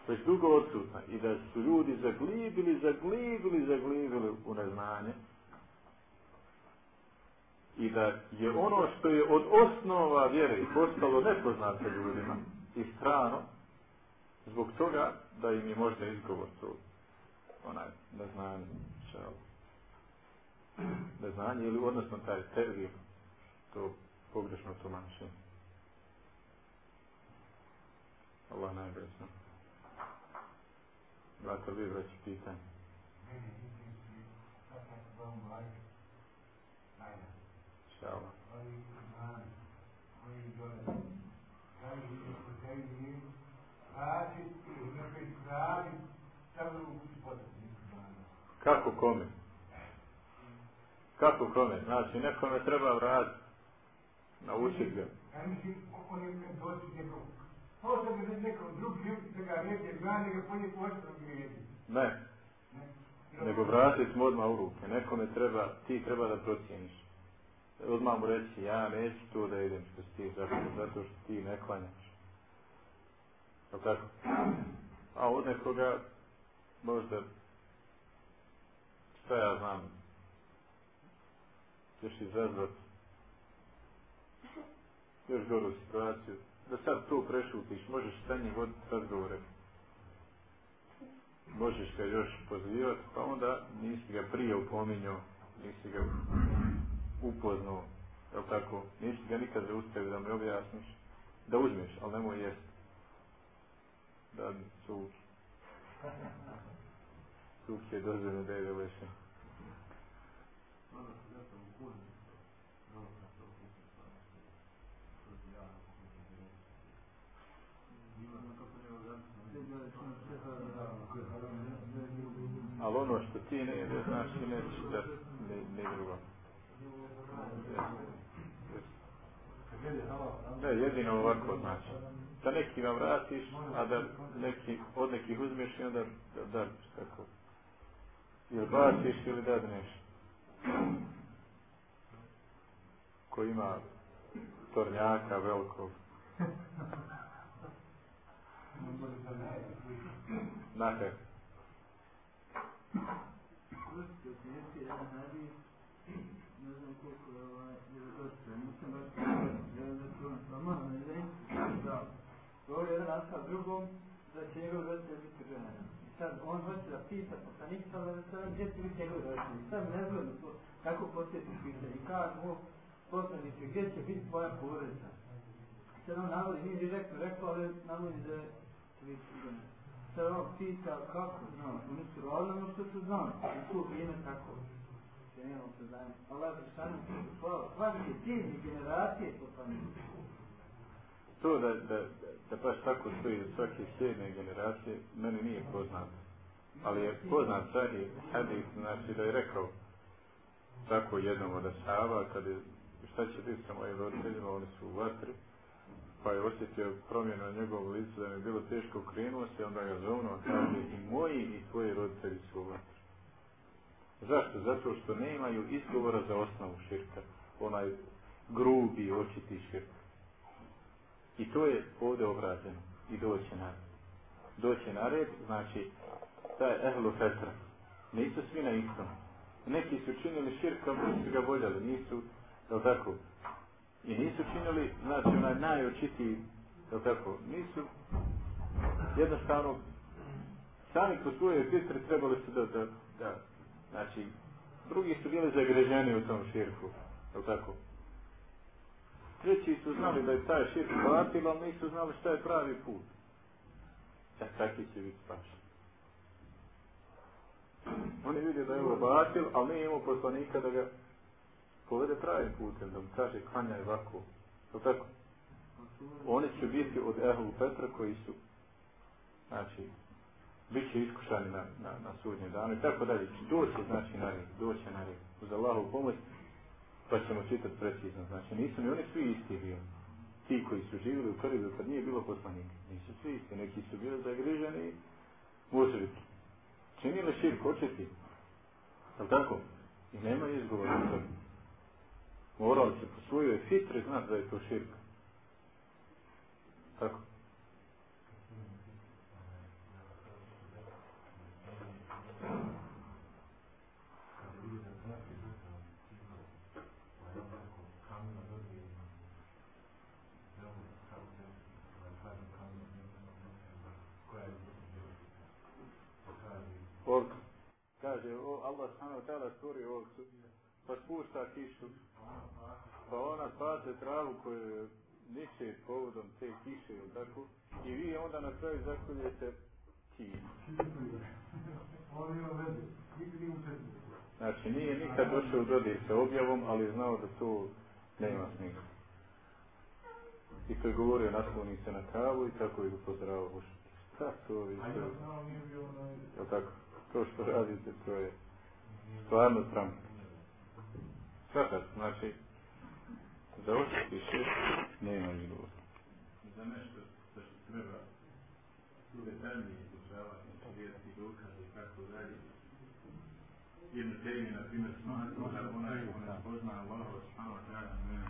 Već dugo odsutna. I da su ljudi zaglibili, zaglibili, zaglibili u neznanje. I da je ono što je od osnova vjere postalo nepoznato ljudima i strano, zbog toga da im je možda izgovor to onaj neznanje. Neznanje ili odnosno taj to pogrešno tumačenje. Allah najbolje. Brate, vi vreći pitanje. Šala. Kako kome? Kako kome? Znači, nekome treba vratiti Naučiti ga. Ja mislim, on je doći nekom, se ga nekom drugim, da ga neće zna, nego po njih oštrom grijedi. Ne. Ne. nego vratiti mu odmah u ruke. Nekome treba, ti treba da procijeniš. Odmah mu reći, ja neću to da idem što si ti, zato, zato što ti ne klanjaš. Jel tako? A od nekoga možda šta ja znam ćeš izazvat još goru situaciju. Da sad to prešutiš možeš sa njim voditi razgovore. Možeš ga još pozivati pa onda nisi ga prije upominjao nisi ga upoznao jel tako? Nisi ga nikad zaustavio da mi objasniš da uzmeš ali nemoj jest da cuk cuk je dozvoljeno da je leše Ali ono što ti ne jedeš, znači nećeš da ne, ne drugo. Ne, jedino ovako znači. Da nekima vratiš, a da neki, od nekih uzmeš i onda da, da tako. Ili baciš ili dadneš. Ko ima tornjaka velikog. Znate? ne znam koliko je ovaj, nisam baš da govori jedan ashab drugom, da će njegov roditelj biti žena. I sad on hoće da pita poslanik sada gdje će biti njegov roditelj. I sad ne znam kako posjeti pitanje. I mu, poslaniče, gdje će biti tvoja porodica? Sad on navodi, nije direktno rekao, ali navodi da žena. Sad on pita kako, znao, oni su rodili ono što su znali, u to vrijeme tako nemamo saznanje. Allah Žešanu hvala. Svaki ciljni generacije poslanika. To da, da, da baš tako stoji od svake generacije, meni nije poznato. Ali je poznat sahih hadis, znači da je rekao tako jednom od kad je, šta će biti sa mojim roditeljima, oni su u vatri, pa je osjetio promjenu na njegovom licu da mi je bilo teško krenuo se, onda ga zovno, kaže i moji i tvoji roditelji su u vatri. Zašto? Zato što nemaju izgovora za osnovu širka. Onaj grubi, očiti širk. I to je ovdje obrađeno. I doće na red. Doće na red, znači, taj ehlu fetra. Nisu svi na istom. Neki su činili širk, kao su ga voljeli. Nisu, je tako? I nisu činili, znači, onaj najočitiji, je tako? Nisu, jednostavno, sami po svojoj fitri trebali su da, da, da Znači, drugi su bili zagreženi u tom širku, je tako? Treći su znali da je taj širk batil, ali nisu znali šta je pravi put. E, takvi će biti spašeni. Oni vidi da je ovo batil, ali nije imao poslanika da ga povede pravim putem, da mu kaže klanjaj ovako. Je tako? Oni će biti od Ehlu Petra koji su, znači, bit će iskušani na, na, na sudnjem danu i tako dalje. Doće znači na red, doće na red. Uz Allahu pomoć, pa ćemo čitati precizno. Znači nisu ni oni svi isti bili. Ti koji su živjeli u periodu kad nije bilo poslanika. Nisu svi isti. Neki su bili zagriženi mušriki. Činili širk, očeti. Je tako? I nema izgovora za to. Morali se po svojoj fitri znati da je to širk. Tako? Ovdje. Kaže, o, Allah subhanahu wa ta'ala stvori ovcu, pa spušta kišu, pa ona spase travu koju niče povodom te kiše, ili tako, i vi onda na kraju zakoljete kiju. Znači, nije nikad došao dodir sa objavom, ali znao da to nema smisla. I to je govorio, nasloni se na kavu i tako je upozorao uši. Šta to vi to? Tako? To što radite, to je stvarno sram. Kada? Znači, za ovo što piše, ne imam odgovor. Za nešto što treba tu detaljnije izučavati, vjerati dokaze i kako dalje. Jednu termin, na primjer, smatru da onaj ko pozna Allah, tada ne.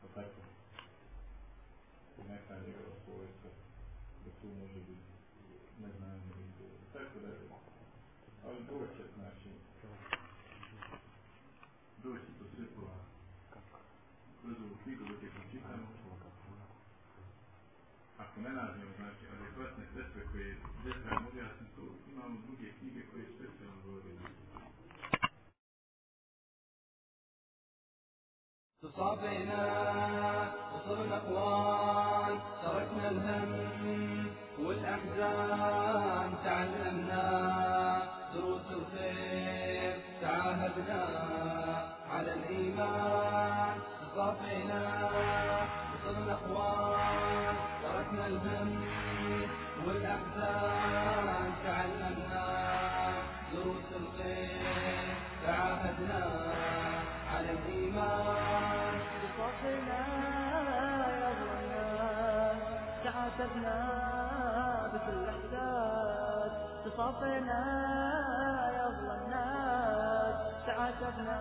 Pa tako. Neka njegova صافينا وصرنا اخوان تركنا الهم والأحزان تعلمنا دروس الخير تعاهدنا على الإيمان صافينا حسبنا بكل احساس تصافينا يلا الناس تعاتبنا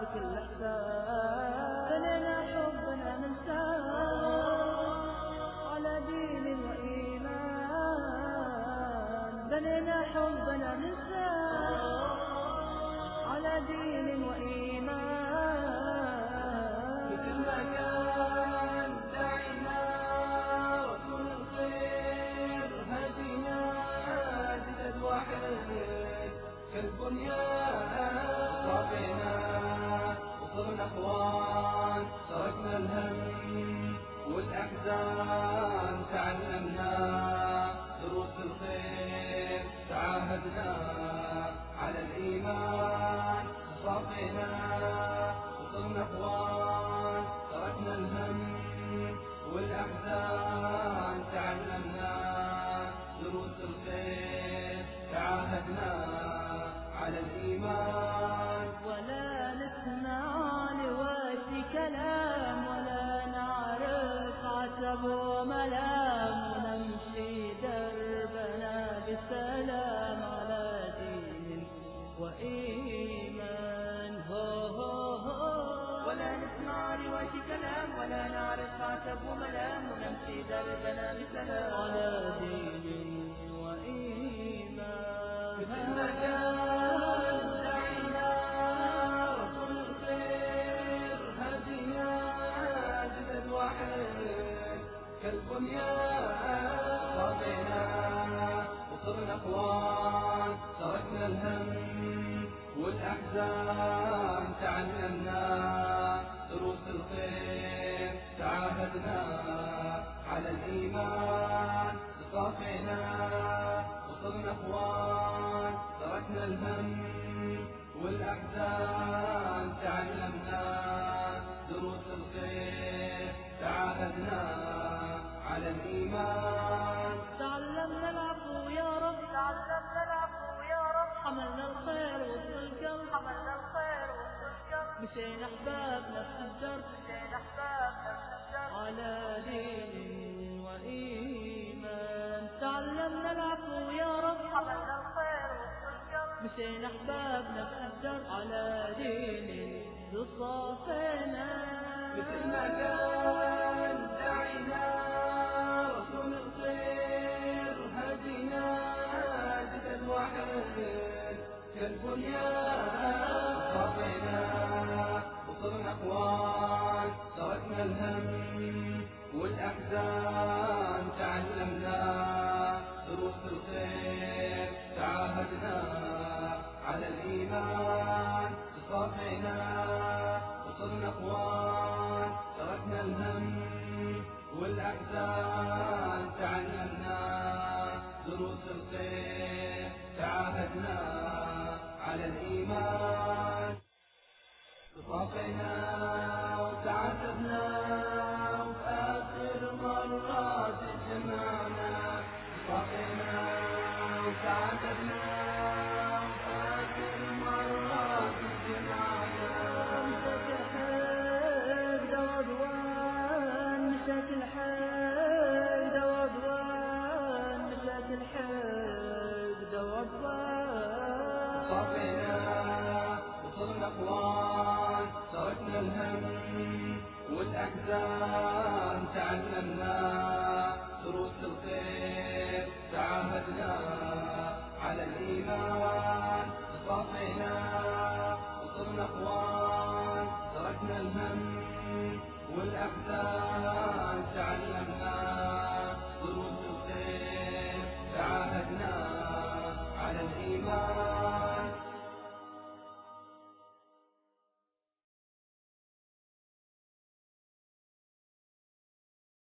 بكل احساس. بنينا حبنا ننساه على دين وإيمان. بنينا حبنا ننساه على دين وإيمان. في كل مكان يا ربنا وصرنا اخوان تركنا الهم والأحزان تعلمنا. وإيمان. هو هو هو. ولا نسمع لوجه كلام ولا نعرف عتب وملام ونمشي دربنا بسلام